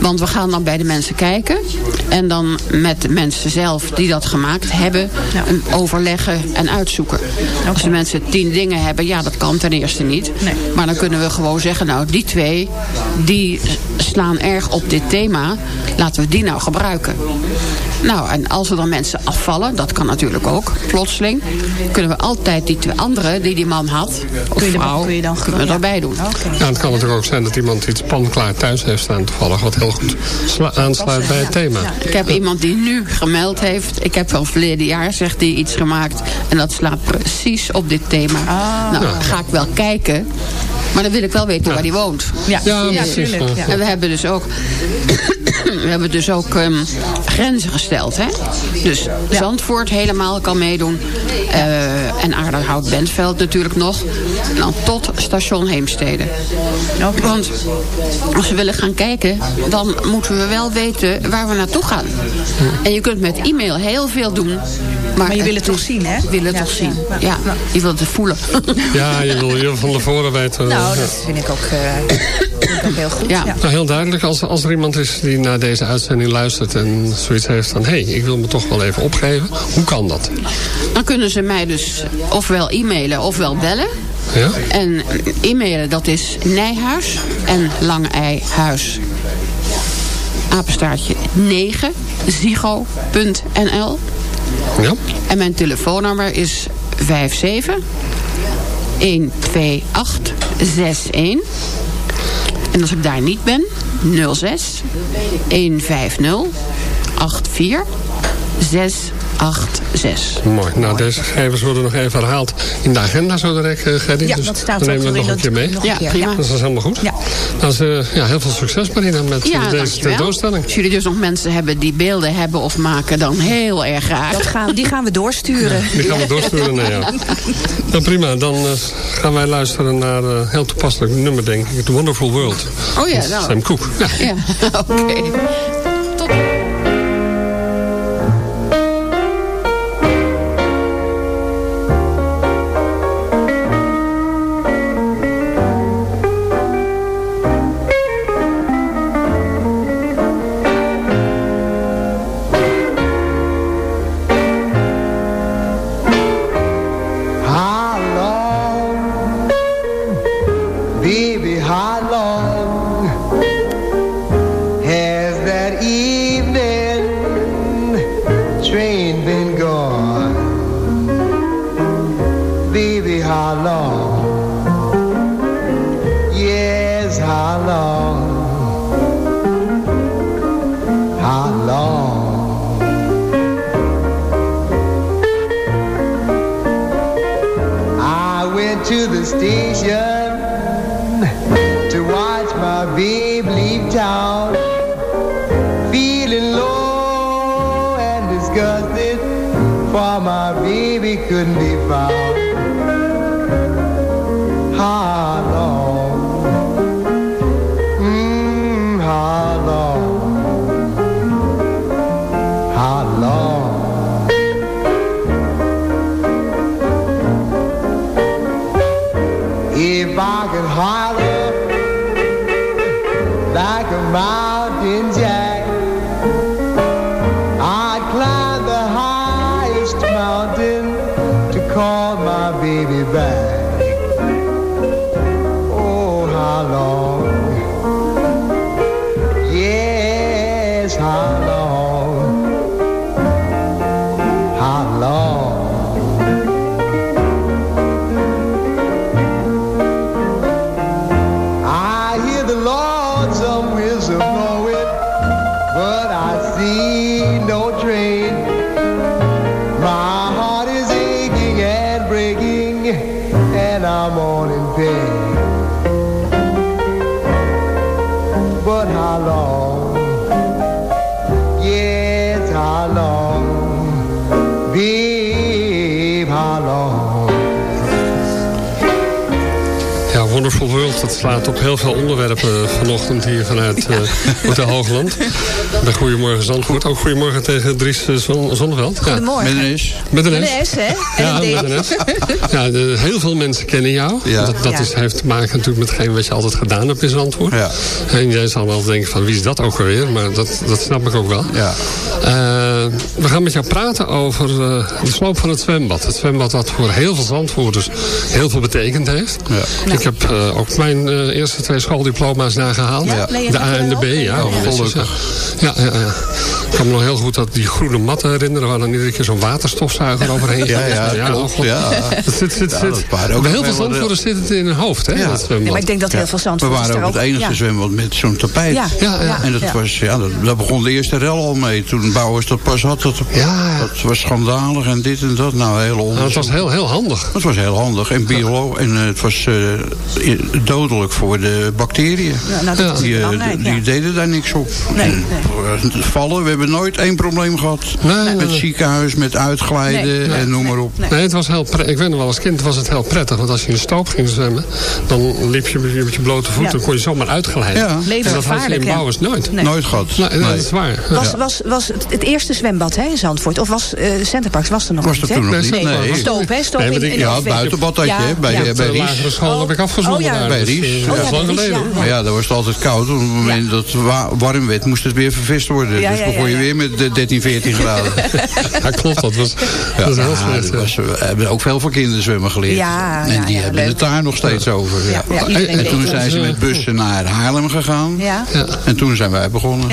Want we gaan dan bij de mensen kijken. En dan met de mensen zelf die dat gemaakt hebben. een Overleggen en uitzoeken. Als de mensen tien dingen hebben. Ja, dat kan ten eerste niet. Maar dan kunnen we gewoon zeggen. Nou, die twee. Die slaan erg op dit thema. Laten we die nou gebruiken. Nou, en als er dan mensen afvallen, dat kan natuurlijk ook, plotseling, kunnen we altijd die twee andere die die man had, of Kun je vrouw, kun je dan kunnen we erbij doen. Ja, het kan natuurlijk ook zijn dat iemand iets panklaar thuis heeft staan toevallig. Wat heel goed aansluit bij het thema. Ik heb iemand die nu gemeld heeft. Ik heb van verleden jaar, zegt hij, iets gemaakt. En dat slaat precies op dit thema. Nou, dan ga ik wel kijken. Maar dan wil ik wel weten waar hij woont. Ja, ja. Ja. En we hebben dus ook, we hebben dus ook ehm, grenzen gesteld. Hè? Dus Zandvoort helemaal kan meedoen. Eh, en Aardenhout Bentveld natuurlijk nog. En dan tot station Heemstede. Want als we willen gaan kijken, dan moeten we wel weten waar we naartoe gaan. En je kunt met e-mail heel veel doen. Maar, Maar je wil het toch zien, hè? Je wil het Ja, toch zien. ja. Ja, je wilt het voelen. Ja, je wil je van tevoren weten. Nou, ja. dat vind ik ook, eh, vind ik ook heel goed. Ja. Ja. Nou, heel duidelijk. Als, als er iemand is die naar deze uitzending luistert en zoiets heeft van... hé, hey, ik wil me toch wel even opgeven. Hoe kan dat? Dan kunnen ze mij dus ofwel e-mailen ofwel bellen. Ja? En e-mailen, dat is Nijhuis en Lange Ei Huis. Apenstaartje 9 zigo.nl Ja? En mijn telefoonnummer is 57 128 61. En als ik daar niet ben, 06 150 84 686. Mooi. Nou, deze gegevens worden nog even herhaald in de agenda zo direct, eh, Gerry. Ja, dus dat staat dan nemen we nog een keer mee. een Ja, keer, prima. ja. Dat is helemaal goed. Ja. Dan is, eh, ja, heel veel succes Marina met Ja, eh, deze dankjewel. tentoonstelling. Als jullie dus nog mensen hebben die beelden hebben of maken, dan heel erg graag. Dat gaan, die gaan we doorsturen. Die gaan we doorsturen naar jou. Nou prima, dan gaan wij luisteren naar een heel toepasselijk nummer denk ik. The Wonderful World. Oh ja, nou. Sam Cooke. Ja. Ja, oké. How long? Yes, how long? How long? I went to the station to watch my babe leave town. Feeling low and disgusted, for my baby couldn't World, dat slaat op heel veel onderwerpen vanochtend hier vanuit eh Hotel Hoogland. Bij Goedemorgen Zandvoort. Ook goedemorgen tegen Dries eh, Zon Zonneveld. Ja. Goedemorgen. Met een S. Met een Met S. een S, hè? En Ja, een met een S. Ja, de- heel veel mensen kennen jou. Ja. Dat, dat Ja. is, heeft te maken natuurlijk met hetgeen wat je altijd gedaan hebt in Zandvoort. Ja. En jij zal wel denken van wie is dat ook alweer? Maar dat, dat snap ik ook wel. Ja. Eh, we gaan met jou praten over eh, de sloop van het zwembad. Het zwembad wat voor heel veel Zandvoorters heel veel betekend heeft. Ja. Ik heb eh, ook mijn eh, eerste twee schooldiploma's nagehaald. Ja, ben je De A en de? B, ja. Gelukkig. Ja, ja, ja. Ik kan me nog heel goed dat die groene matten herinneren... waar dan iedere keer zo'n waterstofzuiger overheen Ja, ging. ja, klopt, God. ja. Dat zit, zit, Ja, zit. ook Bij heel veel Zandvoorters zit het in hun hoofd, hè? Ja. dat zwembad. Ja, maar ik denk dat heel veel We Zandvoorters waren ook het enige ja. zwembad met zo'n tapijt. Ja, Ja, ja. En dat ja. was, ja, dat, daar begon de eerste rel al mee. Toen Bouwers dat had, dat, Ja, dat was schandalig en dit en dat. Nou, heel Nou, het onderzoek. was heel, heel handig. Het was heel handig en biolo en eh, het was eh, dodelijk voor de bacteriën. Ja, nou, dat die, eh, die ja. deden daar niks op. Nee, En, Vallen, we hebben nooit één probleem gehad. Nee, met nee. ziekenhuis, met uitglijden Nee, nee, en noem maar op. Nee, het was heel ik weet nog wel, als kind was het heel prettig. Want als je in de stoop ging zwemmen, dan liep je met je, met je blote voeten. Ja. kon je zomaar uitglijden. Ja. En dat had je in. Bouwers nooit. Nee. Nooit gehad. Nee, dat is waar. Was, was, was het, het eerste zwembad hè, in Zandvoort? Of was eh Centerparks was er nog Was niet? er hè? nog Nee, niet? nee, Nee. Stoop, hè? Stoop Nee, in, Ja, het buitenbad had je, Ja, bij, ja. bij de lagere Ries. school heb ik afgezworen Oh, ja. daar. Bij Ries. Oh, ja, lang geleden. Maar ja, dan was het altijd koud. Op het moment dat het wa- warm werd, moest het weer vervist worden. Ja, dus ja, begon je weer met de 13, 14 graden. Ja, klopt. Dat was, Ja, dat heel slecht. was- we hebben ook veel van kinderzwemmen geleerd. Ja, en die ja, hebben leuk. het daar nog steeds over. Ja, Ja. ja, iedereen en toen zijn ze met bussen naar Haarlem gegaan. En toen zijn wij begonnen.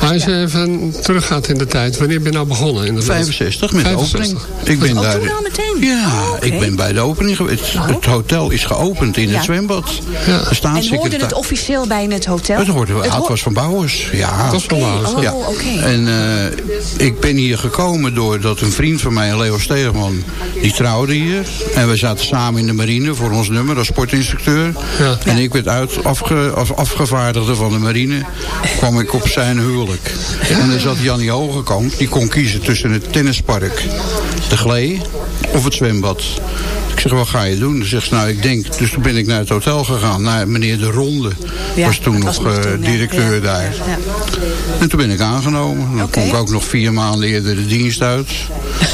Als je even teruggaat in de tijd, wanneer ben je nou begonnen? In de 65 met de 65. opening. Ik ben Oh, daar, toen al meteen? Ja, Oh, ik ben bij de opening geweest. Het, het hotel is geopend in Ja. het zwembad. Ja. De En hoorde het officieel bij het hotel? Het hoorde wel. Het Ja, het ho- was van Bouwers. Ja. Het was van Bouwers, Oh, Ja. En eh, ik ben hier gekomen doordat een vriend van mij, Leo Steegman, die trouwde hier. En we zaten samen in de marine voor ons nummer als sportinstructeur. Ja. En ik werd uit, afge, als afgevaardigde van de marine, kwam ik op zijn huwelijk. En er zat Jannie Hogekamp, die kon kiezen tussen het tennispark, de glee of het zwembad. Ik zeg, wat ga je doen? Dan zegt ze, nou, ik denk... Dus toen ben ik naar het hotel gegaan, naar meneer De Ronde. Ja, was toen nog was nog eh, toen, directeur Ja, daar. ja. En toen ben ik aangenomen. Dan kom ik ook nog vier maanden eerder de dienst uit.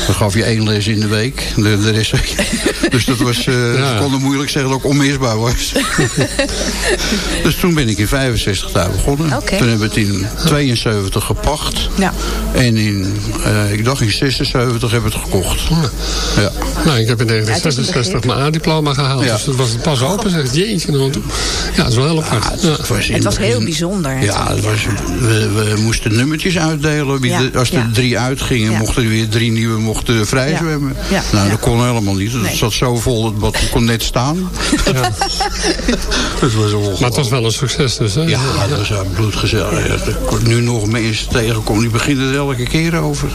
Dan gaf je één les in de week. De, de rest, dus dat was, eh Ja. ik kon het moeilijk zeggen dat ik onmisbaar was. dus toen ben ik in 65 daar begonnen. Toen hebben we het in 72 gepacht. Ja. En in, eh, ik dacht in 76 hebben we het gekocht. Ja. Nou, ik heb in het is een 1966 begrip. mijn A-diploma gehaald. Ja. Dus het was pas open. Zeg, jeetje. nou, Ja, dat is wel heel apart. Ja. Het was, in Het was heel bijzonder. Ja, het was, we, we moesten nummertjes uitdelen. De- als er ja. drie uitgingen, Ja. mochten er weer drie nieuwe mochten vrij Ja. zwemmen. Ja, Nou, ja. dat kon helemaal niet. Het Nee. zat zo vol, het bad kon net staan. dat was. Maar het was wel een succes dus, hè? Ja, dat was ja, bloedgezellig. Ja, dat ik nu nog mensen tegenkom, die beginnen er elke keer over.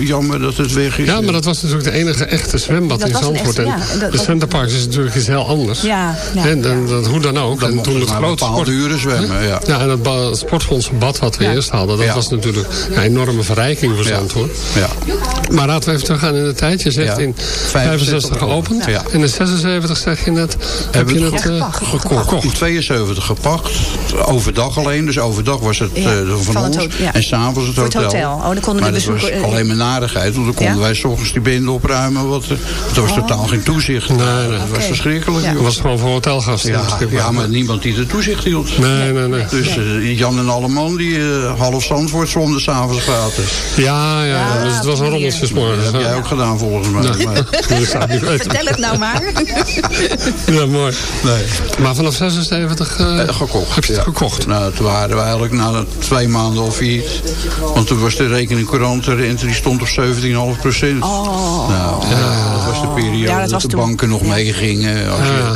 Jammer dat het weg is. Ja, maar dat was natuurlijk de enige echte zwembad Dat in het Zandvoort. echt- En ja, dat- de Centerparks is natuurlijk iets heel anders. Ja, ja, en, en dat, hoe dan ook. Dan en toen het grote sport... uren zwemmen, ja. Ja, en het ba- het sportfondsbad wat we Ja. eerst hadden... dat Ja. was natuurlijk een enorme verrijking voor Zandvoort. Ja. Maar laten we even teruggaan in de tijd. Je zegt Ja. in 65 geopend. Ja. In de 76 zeg je net, heb Hebben je het eh, gekocht. In 72 gepakt. Overdag alleen. Dus overdag was het Ja, eh, van, ons. En s'avonds het Voor het hotel. hotel. Oh, dan konden maar dat was eh, alleen maar narigheid. Want dan konden Ja? wij s ochtends die bende opruimen. Wat, er was totaal geen toezicht. Nee, nee. Dat was verschrikkelijk. Ja. was gewoon voor hotelgasten. Ja, ja, maar niemand die de toezicht hield. Nee, nee, nee. Dus eh, Jan en Alleman, die eh, half Zandvoort zwomde s'avonds gratis. Ja, ja, ja. Dus het was een rommeltje. Dat heb jij ook gedaan volgens mij. Maar. Vertel het nou maar. Ja, mooi. nee. Maar vanaf 76 eh, Eh, gekocht. heb je het ja. gekocht. Nou, toen waren we eigenlijk na twee maanden al failliet. Want toen was de rekening courant, de rente die stond op 17,5 procent. Oh. Nou, ja, dat was de periode Ja, dat dat, de toen. banken nog meegingen. Als je-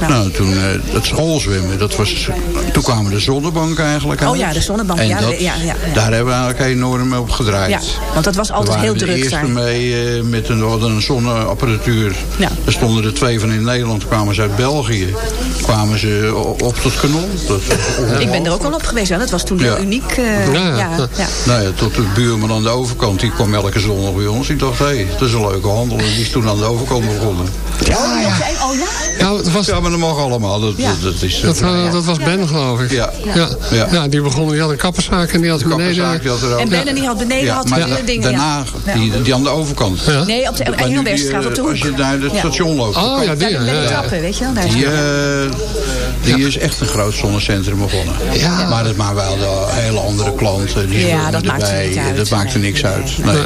Ja. Nou, toen eh, het schoolzwemmen, dat was, toen kwamen de zonnebanken eigenlijk uit. Oh ja, de zonnebank. En Ja, dat, ja, daar hebben we eigenlijk enorm op gedraaid. Ja, want dat was altijd We heel waren druk de eerste mee eh, met een, we hadden een zonneapparatuur. Er stonden er twee van in Nederland, kwamen ze uit België. Kwamen ze op tot kanon. Dat Ik ben er ook al op geweest. hè. Dat was toen heel uniek. eh, Ja. Nou ja, tot de buurman aan de overkant, die kwam elke zondag bij ons. Ik dacht, hé, hey, dat is een leuke handel. En die is toen aan de overkant begonnen. Oh, ja. Oh ja? Ja, het was, Ja, maar dat mag allemaal. Dat, Ja. dat, dat is, dat, eh, dat was Ben, geloof ik. Ja. Ja. Ja. Ja. die begon, die had een kapperszaak en die had de beneden... die had er ook. En Ben en die had beneden ja, had maar dingen. daarna, ja. die, die aan de overkant. Ja. Nee, op de Engelbergstraat op de eh, hoek. Als je naar het Ja. station loopt. Oh ja, die. Trappen, weet je wel. Daar is Die, eh, die is echt een groot zonnecentrum begonnen. Ja. Maar dat maar wel de hele andere klanten. Die Ja, dat maakt erbij. niet uit. Dat maakte niks uit. Nee.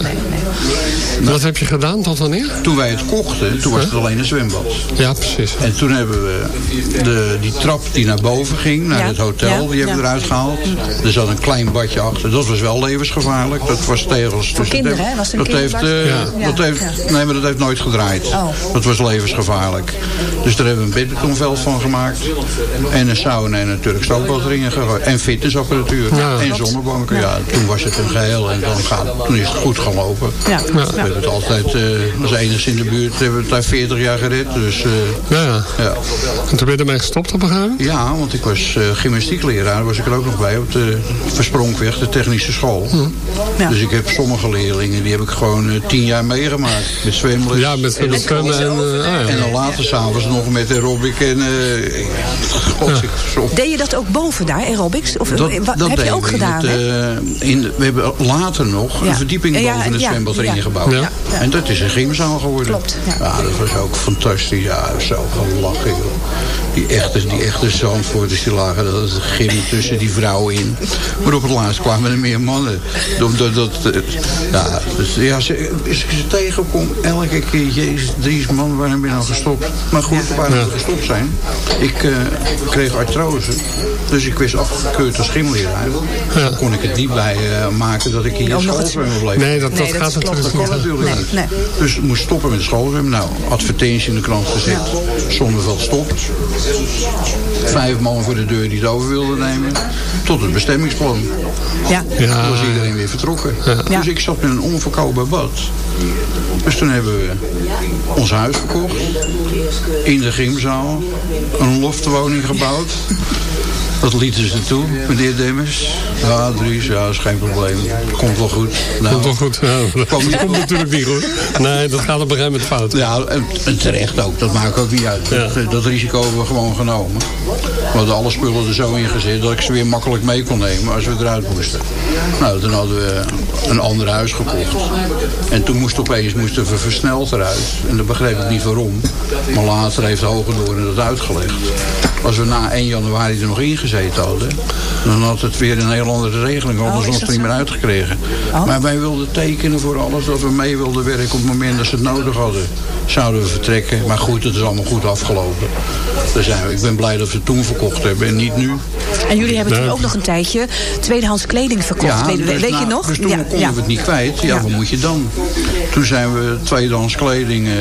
Wat heb je gedaan tot wanneer? Toen wij het kochten, toen was het alleen een zwembad. Ja, precies. En toen hebben we de, die trap die naar boven ging, naar Ja, het hotel, die hebben we ja. eruit gehaald. Er zat een klein badje achter. Dat was wel levensgevaarlijk. Dat was tegels. Voor dus kinderen, hè? Was een dat heeft, kinderbad? eh, Ja. dat heeft. Nee, maar dat heeft nooit gedraaid. Oh. Dat was levensgevaarlijk. Dus daar hebben we een badmintonveld van gemaakt. En een sauna en stookbad erin gegooid. En fitnessapparatuur. Ja. en zonnebanken. Ja. toen was het een geheel. En dan gaat, toen is het goed gelopen. Ja. We hebben het altijd, eh als enigste in de buurt, hebben we het daar 40 jaar gered. Dus eh, Ja. En toen ben je ermee gestopt op een gegeven moment? Ja, want ik was eh gymnastiekleraar, was ik er ook nog bij op de Versprongweg, de technische school. Ja. Dus ik heb sommige leerlingen, die heb ik gewoon eh, tien jaar meegemaakt. Met zwemles. Ja, met, en, met zwemmen en... eh, ah, ja. en dan later s'avonds nog met aerobic en... eh God, ik, Deed je dat ook boven daar, aerobics? Of dat, wat dat heb je ook gedaan? het, in de- we hebben later nog Ja. een verdieping Ja, boven het ja, zwembad ja. erin gebouwd. Ja. Ja. En dat is een gymzaal geworden. Klopt, ja. Dat was ook fantastisch. Ja, zo gelachen, joh. Die echte, die echte Zandvoorters, die lagen dat het gym tussen die vrouwen in. Maar op het laatst kwamen er meer mannen. Dat, dat, dat, eh, ja, dus, ja, ze, als ik ze tegenkom, elke keer, jezus, Dries, man, waarom ben je nou gestopt? Maar goed, waarom we gestopt zijn? Ik eh, kreeg artrose, dus ik was afgekeurd als schimleraar. Dan kon ik het niet bij eh, maken dat ik hier het- schoolzwemmen bleef. Nee, dat, dat Nee, dat gaat natuurlijk Dat kon niet. natuurlijk Nee, niet. nee. Dus ik moest stoppen met schoolzwemmen. Nou, advertentie in de krant gezet. Zonneveld stopt. Vijf man voor de deur die het over wilden nemen. Tot het bestemmingsplan. Ja. Ja. Toen was iedereen weer vertrokken. Ja. Dus ik zat met een onverkoopbaar bad. Dus toen hebben we ons huis verkocht. In de gymzaal. Een loftwoning gebouwd. Dat lieten ze toe, meneer Demmers. Ja, Dries, ja, is geen probleem. Komt wel goed. Nou, Komt wel goed. Ja, niet komt natuurlijk niet goed. Nee, dat gaat op een gegeven moment fout. Ja, en, en terecht ook. Dat maakt ook niet uit. Dat, dat risico hebben we gewoon genomen. We hadden alle spullen er zo in gezet dat ik ze weer makkelijk mee kon nemen als we eruit moesten. Nou, toen hadden we een ander huis gekocht. En toen moesten opeens moesten we versneld eruit. En dat begreep ik niet waarom. Maar later heeft Hogendoorn dat uitgelegd. Als we na 1 januari er nog hadden... dan had het weer een heel andere regeling. Hadden Oh, ze is ons niet meer uitgekregen. Oh. Maar wij wilden tekenen voor alles dat we mee wilden werken... op het moment dat ze het nodig hadden. Zouden we vertrekken. Maar goed, het is allemaal goed afgelopen. Daar zijn we. Ik ben blij dat we het toen verkocht hebben en niet nu. En jullie hebben toen ook nog een tijdje tweedehands kleding verkocht. weet, dus weet na- je nog? Dus toen ja, konden ja. we het niet kwijt. Ja, Ja. wat moet je dan? Toen zijn we tweedehands kleding. eh,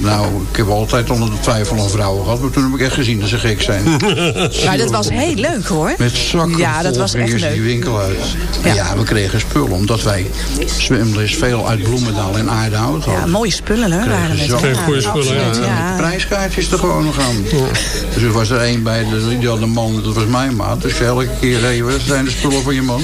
nou, ik heb altijd onder de twijfel aan vrouwen gehad. Maar toen heb ik echt gezien dat ze gek zijn. Maar dat was heel leuk hoor. Met zakken Ja, dat vol was echt ze die leuk. winkel uit. Ja, we kregen spullen. Omdat wij zwemles veel uit Bloemendaal en Aardehout hadden. Ja, mooie spullen hè, waren het. zakken. Ja, absoluut, ja. De prijskaartjes er gewoon nog aan. Dus er was er één bij, de, die had een man, dat was mijn maat. Dus elke keer even, dat zijn de spullen van je man.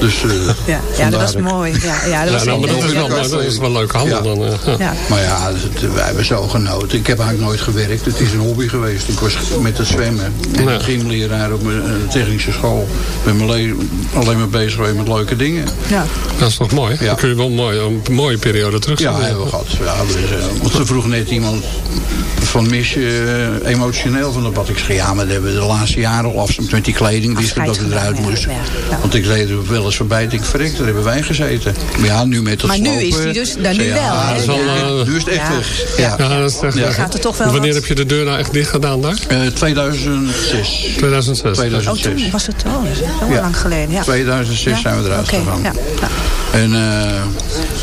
Dus, eh, Ja, ja, dat was mooi. Ja, ja, dat was nou, maar dat is leuk. wel, dat is wel een leuke handel dan. eh, ja. Ja. Maar ja, wij hebben zo genoten. Ik heb eigenlijk nooit gewerkt. Het is een hobby geweest. Ik was met het zwemmen. En Ja. ik gymleraar op mijn eh, technische school. Ik ben le- alleen maar bezig geweest met leuke dingen. Ja. Dat is toch mooi? Dan kun je wel een mooie, een mooie periode terug Ja, hebben we gehad. Ja, dus, eh, want er vroeg net iemand van mis je eh, emotioneel van de bad. Ik zei, ja, maar dat hebben we de laatste jaren al afstand met die kleding. Wisten dat het eruit gedaan, moest. ja, ja. Want ik reed er wel eens voorbij. Ik verrekt, daar hebben wij gezeten. Maar ja, nu met dat Maar nu is die dus- nou, nu zei, wel, ja, hè? is wel, Ja. eh, Nu is het echt Ja. weg. Ja. Ja, dat is echt Ja. weg. Gaat er toch wel Wanneer wat- heb je de deur nou echt dicht gedaan daar? Eh, 2006. 2006. Oh, 2006. toen was het oh, is heel Ja. lang geleden. Ja. 2006 Ja? zijn we eruit Oké, gegaan. ja. Ja. En eh,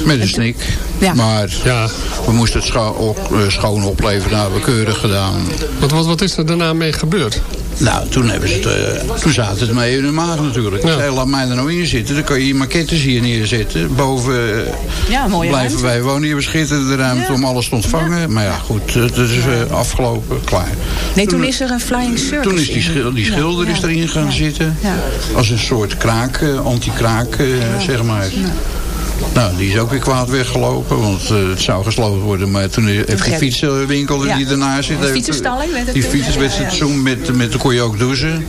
met een snik. Ja. Maar Ja. we moesten het scho op, eh, schoon opleveren. Nou, hebben we keurig gedaan. Wat, wat, wat is er daarna mee gebeurd? Nou, toen, hebben ze het, eh, toen zaten het mee in de maag natuurlijk. Ik zei, laat mij er nou in zitten. Dan kan je je maquettes hier neerzetten. Boven eh, Ja, mooie blijven ruimte. wij wonen. Hier hebben schitterende ruimte om alles te ontvangen. Maar ja, goed, het is eh, afgelopen, klaar. Nee, toen is er een flying circus. Toen is die, schil- die schilder ja. is erin gaan zitten. Ja. Als een soort kraak, anti-kraak, zeg maar. Nou, die is ook weer kwaad weggelopen, want eh, het zou gesloten worden. Maar toen heeft die fietsenwinkel die ernaast zit... Een heeft- fietsenstalling Die fietsers werd zo'n met, met de kon je ook douchen.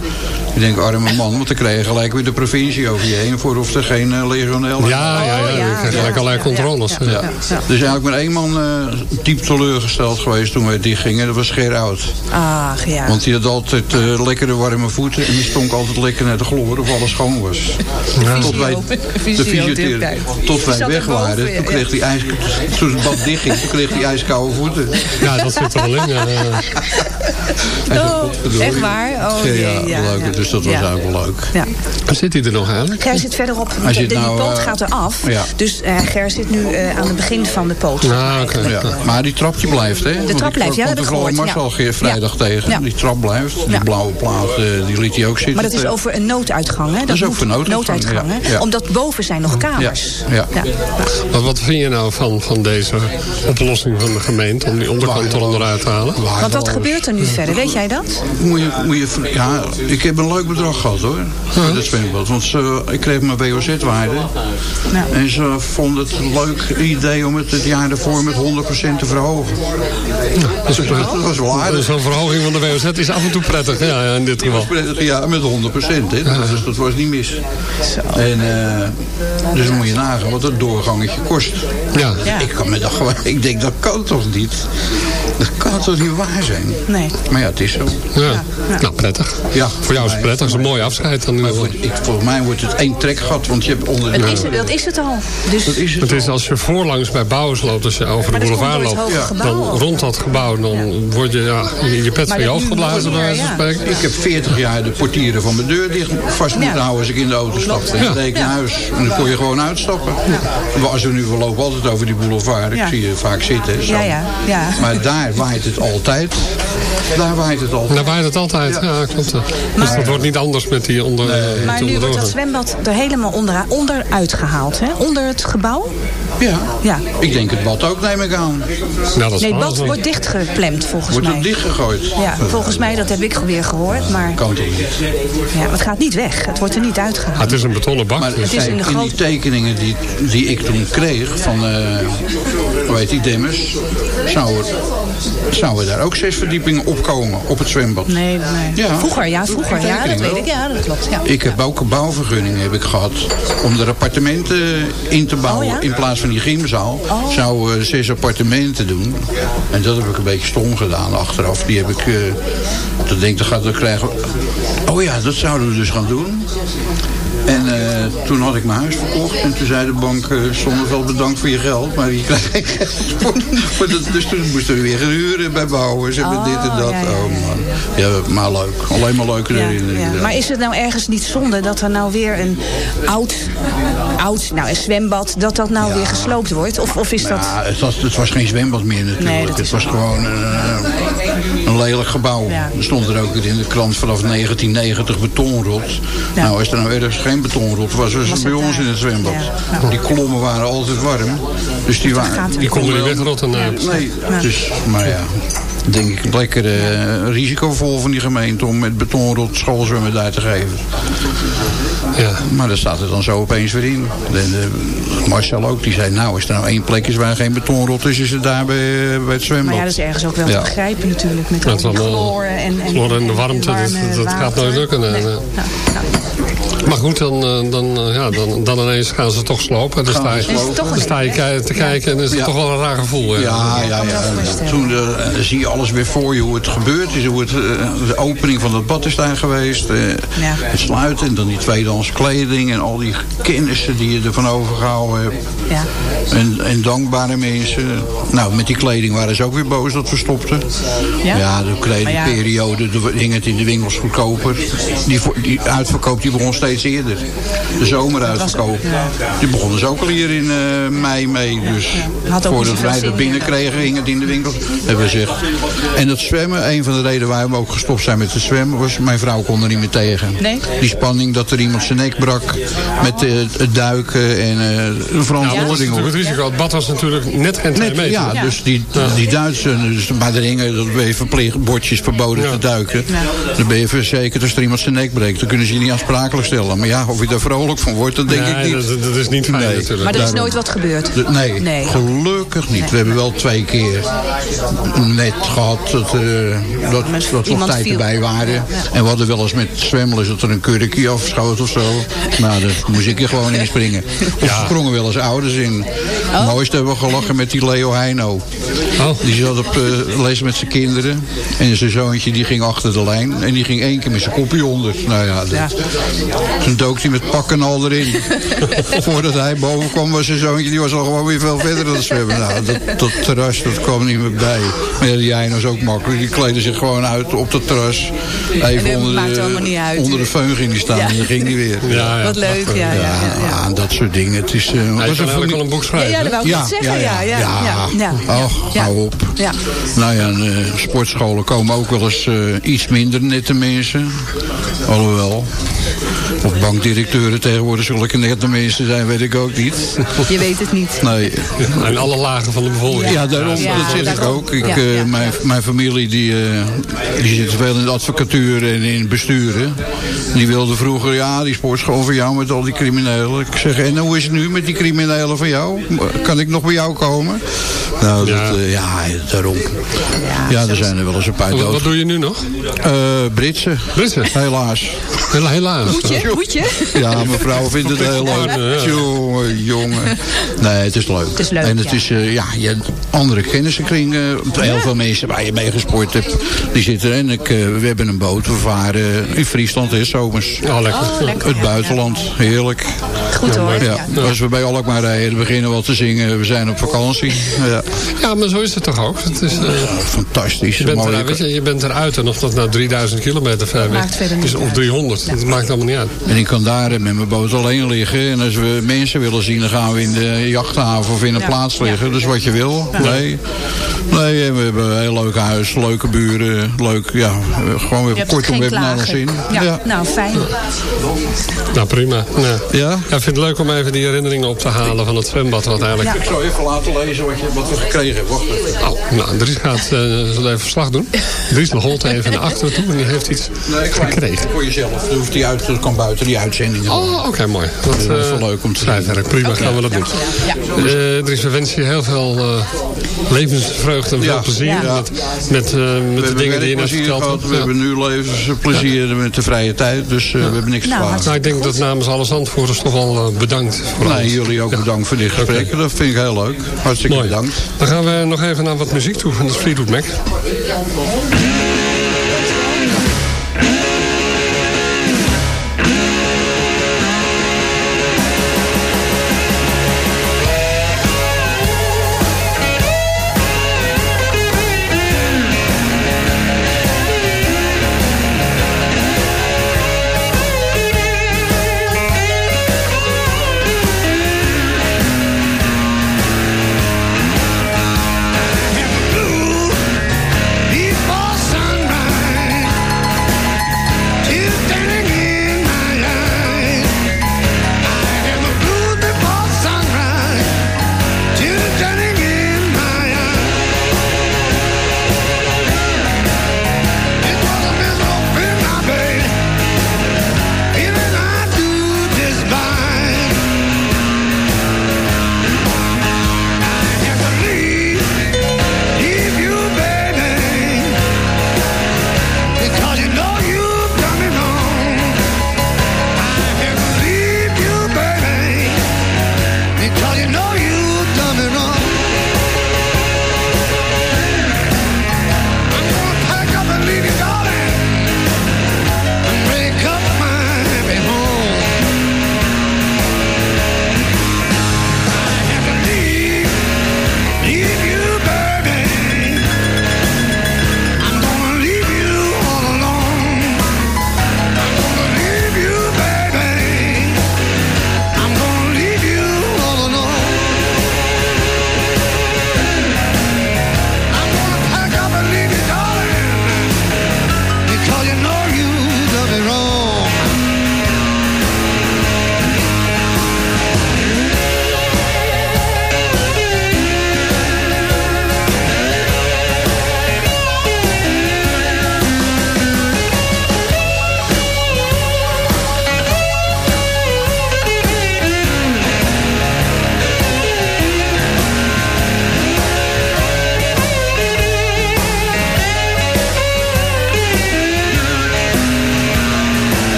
Ik denk, arme man, want dan krijg je gelijk weer de provincie over je heen... voor of er geen uh, legionella... Ja, ja, ja. Je krijgt gelijk allerlei controles. Ja. Ja. Dus eigenlijk maar één man eh, diep teleurgesteld geweest toen wij die gingen. Dat was Gerard. Ach ja. Want die had altijd eh, lekkere warme voeten. En die stonk altijd lekker naar de chloor of alles schoon was. Tot wij, de fysiotherapeut. Tot wij weg waren. Toen, ja. kreeg die ijs, toen het bad dicht ging, toen kreeg hij ijskoude voeten. Ja, dat zit er wel in. Ja, ja. Oh, echt waar? Oh, ja, ja, leuk. Dus dat was Ja. eigenlijk wel leuk. Ja. Zit hij er nog eigenlijk? Ger zit verderop. Hij De, zit die nou, poot eh, gaat eraf. ja. Dus eh Ger zit nu eh, aan het begin van de poot. Ja, maar die trap die blijft, hè? Want trap ik blijft, ja, dat Marcel ja. Vrijdag Ja. tegen. Ja. Die trap blijft. Die Ja. blauwe plaat, eh, die liet hij ook zitten. Maar dat is over een nooduitgang, hè? Dat is ook voor nooduitgang, hè? Omdat boven zijn nog kamers. Ja. Ja. Wat, wat vind je nou van, van deze oplossing van de gemeente om die onderkant er onderuit te halen? Want wat gebeurt er nu verder? Weet jij dat? Moet je, moet je, ja, ik heb een leuk bedrag gehad hoor. Voor dat zwembad. Want ze, ik kreeg mijn WOZ-waarde. En ze vonden het een leuk idee om het het jaar ervoor met 100% te verhogen. Dat is, dat was wel aardig. Zo'n verhoging van de WOZ is af en toe prettig, ja, ja in dit geval. Ja, met 100%. Hè. Dus dat was niet mis. En, eh, dus moet je nagaan wat dat doorgangetje kost. Ja. Ik, kan me dat ik denk, dat kan toch niet? Dat kan toch niet waar zijn? Nee. Maar ja, het is zo. Ja. Nou, prettig. Ja. Voor jou is het prettig, het is een mooi afscheid. Dan in ieder geval. Ik, volgens mij wordt het één trekgat, want je hebt onder Dat is, dat is het al. Dus Dat is het Het is als je voorlangs bij Bouwers loopt, als je over de Maar dat boulevard het loopt, gebouw dan rond dat gebouw, dan word je ja, je pet Maar van je dat hoofd nu geblazen, meer, ja. Ik heb 40 jaar de portieren van mijn deur dicht vast moeten Ja. houden als ik in de auto stapte. En Ja. deed ik naar huis. En dan kon je gewoon uitstappen. Maar Als we nu, we lopen altijd over die boulevard. Ik Ja. zie je vaak zitten. Zo. Ja, ja, ja. Maar daar waait het altijd. Daar waait het altijd. Daar waait het altijd, ja, klopt. Dus dat wordt niet anders met die onder. met die Maar nu wordt dat zwembad er helemaal onder, onderuit gehaald, hè? Onder het gebouw? Ja. Ja. Ik denk het bad ook, neem ik aan. Nou, dat is Nee, het bad wordt dichtgeplemd volgens Wordt mij. het dichtgegooid? Ja, volgens mij, dat heb ik weer gehoord. Maar Kan toch niet? ja, maar het gaat niet weg. Het wordt er niet Ah, uitgehaald. het is een betonnen bak. Maar dus- Het is in in, de die grote- tekeningen die, die ik toen kreeg van, eh hoe heet die, Demmers, zou er, zouden daar ook zes verdiepingen opkomen op het zwembad. Nee, nee. Ja. Vroeger, ja, vroeger. Ja, dat Tekening weet ik. Ja, dat klopt. Ja. Ik heb ook een bouwvergunning heb ik gehad om er appartementen in te bouwen. Oh, ja? In plaats van die gymzaal Oh. zou eh, zes appartementen doen. En dat heb ik een beetje stom gedaan achteraf. Die heb ik, eh toen denk ik, dan gaat dat krijgen. Oh ja, dat zouden we dus gaan doen. En eh, toen had ik mijn huis verkocht. En toen zei de bank, uh, zonder wel bedankt voor je geld. Maar je krijgt geen geld dat, dus toen moesten we weer huren bij bouwers. En met dit en dat. ja, ja, Oh man. Ja, maar leuk. Alleen maar leuke herinneringen. ja. Maar is het nou ergens niet zonde dat er nou weer een oud, oud nou een zwembad, dat dat nou weer gesloopt wordt? Of, of is dat... Ja, het was, het was geen zwembad meer natuurlijk. Nee, dat het was gewoon eh, een lelijk gebouw. Er stond er ook in de krant vanaf 1990 betonrot. Nou, als er nou ergens geen betonrot was, was het bij ons in het zwembad. Die klommen waren altijd warm. Dus die waren... Die konden niet wegrotten. Nee. Nee, dus, maar ja. Denk ik lekker eh, risicovol van die gemeente om met betonrot schoolzwemmen daar te geven. Ja. Maar dat staat er dan zo opeens weer in. En, eh, Marcel ook, die zei, nou, als er nou één plek is waar geen betonrot is, is het daar bij, eh, bij het zwembad. Maar ja, dat is ergens ook wel Ja. te begrijpen natuurlijk. Met Ja, al die chloor en, en, de warmte, dat- warme dat gaat nooit lukken, nee, nee. Maar goed, dan, eh, dan, eh, ja, dan, dan ineens gaan ze toch slopen. Dan Gaan sta je, dan sta je te kijken en dan is het Ja. toch wel een raar gevoel. Ja, Ja, ja, ja. Toen eh, zie je alles weer voor je hoe het gebeurd is. Hoe het, de opening van het bad is daar geweest. eh, Het sluiten en dan die tweedehands kleding. En al die kennissen die je ervan overgehouden hebt. Ja. En, en dankbare mensen. Nou, met die kleding waren ze ook weer boos dat we stopten. Ja? Ja, de kledingperiode de- ging het in de winkels goedkoper. Die, die uitverkoop die begon steeds eerder. De zomeruitverkoop. Die begonnen ze ook al hier in eh, mei mee. Dus voordat wij dat binnen meer. kregen, ging het in de winkels. Hebben we gezegd. En dat zwemmen, een van de redenen waarom we ook gestopt zijn met het zwemmen, was mijn vrouw kon er niet meer tegen. Nee? Die spanning dat er iemand zijn nek brak met eh, het duiken en eh, dat is verantwoording. het risico. Het bad was natuurlijk net geen twee meter. ja, dus die, die Duitsers, dus bij de ringen, dat ben je verplicht bordjes verboden te duiken. Dan ben je verzekerd als er iemand zijn nek breekt. Dan kunnen ze je niet aansprakelijk stellen. Maar ja, of je daar vrolijk van wordt, dat denk Nee, ik niet. dat- dat is niet fijn Nee. natuurlijk. Maar er is nooit wat gebeurd. De- nee, Nee. gelukkig niet. We hebben wel twee keer net gehad dat, eh, dat, nog iemand tijd viel. erbij waren. En we hadden wel eens met zwemmen dat er een kurkje afschoot of zo. Nou, daar moest ik er gewoon in springen. Of Ja. sprongen wel eens ouders in. Het mooiste hebben we gelachen met die Leo Heino. Oh. Die zat op eh, les met zijn kinderen. En zijn zoontje die ging achter de lijn. En die ging één keer met zijn kopje onder. Nou ja, dat, toen dook hij met pakken al erin. Voordat hij boven kwam was zijn zoontje, die was al gewoon weer veel verder dan het zwemmen. Nou, dat, dat terras, dat kwam niet meer bij. Maar ja, die is ook makkelijk. Die kleden zich gewoon uit op dat terras. En Even onder maakt de, allemaal niet uit. onder de feun ging die staan. Ja. En dan ging die weer. Ja, ja. Wat leuk, ja. ja, ja, ja. en dat soort dingen. Het is, eh, Hij was kan een eigenlijk een boek Ja, schrijven. ja, dat wou ik net zeggen. Ja, ja, ja. ja, ja. Och, Ja. hou op. Ja. Nou ja, en, eh, sportscholen komen ook wel eens eh, iets minder nette mensen. Alhoewel. Of bankdirecteuren tegenwoordig zulke nette mensen zijn, weet ik ook niet. Je weet het niet. Nee. In alle lagen van de bevolking. Ja, daarom, Ja, dat zeg ik ook. Ik, Ja, eh, ja, mijn, mijn familie die, eh, die zit veel in de advocatuur en in besturen. Die wilde vroeger, ja, die sportschool van jou met al die criminelen. Ik zeg, en hoe is het nu met die criminelen van jou? Kan ik nog bij jou komen? Nou, dat, Ja. eh, ja, daarom. Ja, er zijn er wel eens een paar Wat, wat dood. doe je nu nog? Eh, Britsen. Britsen? Helaas. Hela- Helaas. Moet je? Moet je? Ja, mevrouw vindt het heel leuk. Ja. Jongen, jongen. Nee, het is leuk. Het is leuk, En het ja. is, eh, ja, je hebt andere kennissenkringen. Heel veel mensen waar je mee gesport hebt, die zitten er. En ik, eh, we hebben een boot. We varen in Friesland, hè, zomers. Oh, lekker. Oh, lekker. Het ja, buitenland, heerlijk. Goed hoor. Ja, als we bij Alkmaar rijden, beginnen we al te zingen. We zijn op vakantie. Ja, Ja, maar zo is het toch ook? Het is, eh, fantastisch. je, bent er, weet je, je bent eruit en of dat nou 3000 kilometer ver weg Maakt verder niet is, of uit. 300. Dat maakt allemaal niet uit. En ik kan daar met mijn boot alleen liggen. En als we mensen willen zien, dan gaan we in de jachthaven of in een Ja. plaats liggen. Dus wat je wil. Nee. Nee, we hebben een heel leuk huis, leuke buren. Leuk, ja, gewoon weer kortom, we hebben alles klagen. in. Ja, Ja. nou fijn. Nou, prima. Ja. Ja? Ja, ik vind het leuk om even die herinneringen op te halen van het zwembad. Wat eigenlijk... Ik zal even laten lezen wat, je, wat we gekregen hebben. Wacht even. Oh, nou, Dries gaat uh, even verslag doen. Dries holt even naar achteren toe en die heeft iets Nee, gekregen. voor jezelf. Dat, hoeft die uit, dat kan buiten Oh, oké, mooi. Dat is eh, wel leuk om te schrijfwerk. Prima, gaan we dat doen. Eh, Dries, we wensen je heel veel eh, levensvreugde en veel plezier Ja. met, met, eh, met de dingen die je net verteld hebt. We Ja. hebben nu levensplezier met de vrije tijd. Dus eh, we hebben niks te Nou, klagen. Nou, ik denk dat namens alle zandvoerders toch wel eh, bedankt. Voor Nee, alles. jullie ook bedankt voor dit gesprek. Dat vind ik heel leuk. Hartstikke Mooi. bedankt. Dan gaan we nog even naar wat muziek toe. En dat is Fleetwood Mac.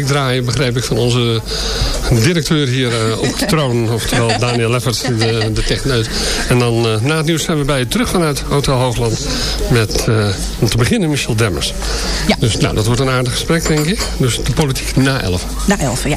Muziek draaien, begreep ik, van onze directeur hier uh, op de troon. Oftewel Daniel Leffert, de, de techneut. En dan uh, na het nieuws zijn we bij je terug vanuit Hotel Hoogland. Met, uh, om te beginnen, Michel Demmers. Ja. Dus nou, dat wordt een aardig gesprek, denk ik. Dus de politiek na 11. Na 11, ja.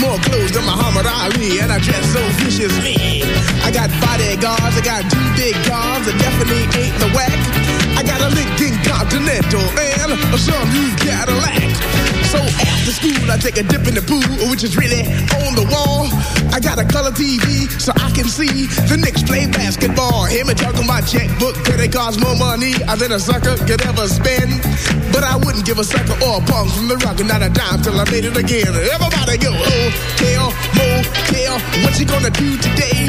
more clothes than Muhammad Ali, and I dress so viciously. I got bodyguards, I got two big guns, that definitely ain't the whack. I got a Lincoln Continental and a new Cadillac. So after school, I take a dip in the pool, which is really on the wall. I got a color TV so I can see the Knicks play basketball. Him and talking my checkbook, cause it costs more money than a sucker could ever spend. But I wouldn't give a sucker or a punk from the rock and not a dime till I made it again. Everybody go, oh, hotel, motel, what you gonna do today?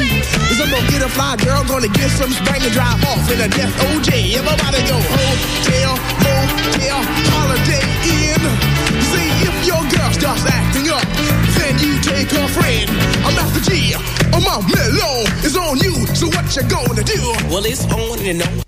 Is I'm gonna get a fly girl, gonna get some spring and drive off in a death OJ. Everybody go, oh, hotel, motel, holiday in. See if your girl starts acting up, then you take her friend. Mellow, it's on you, so what you gonna do? Well, it's on and on.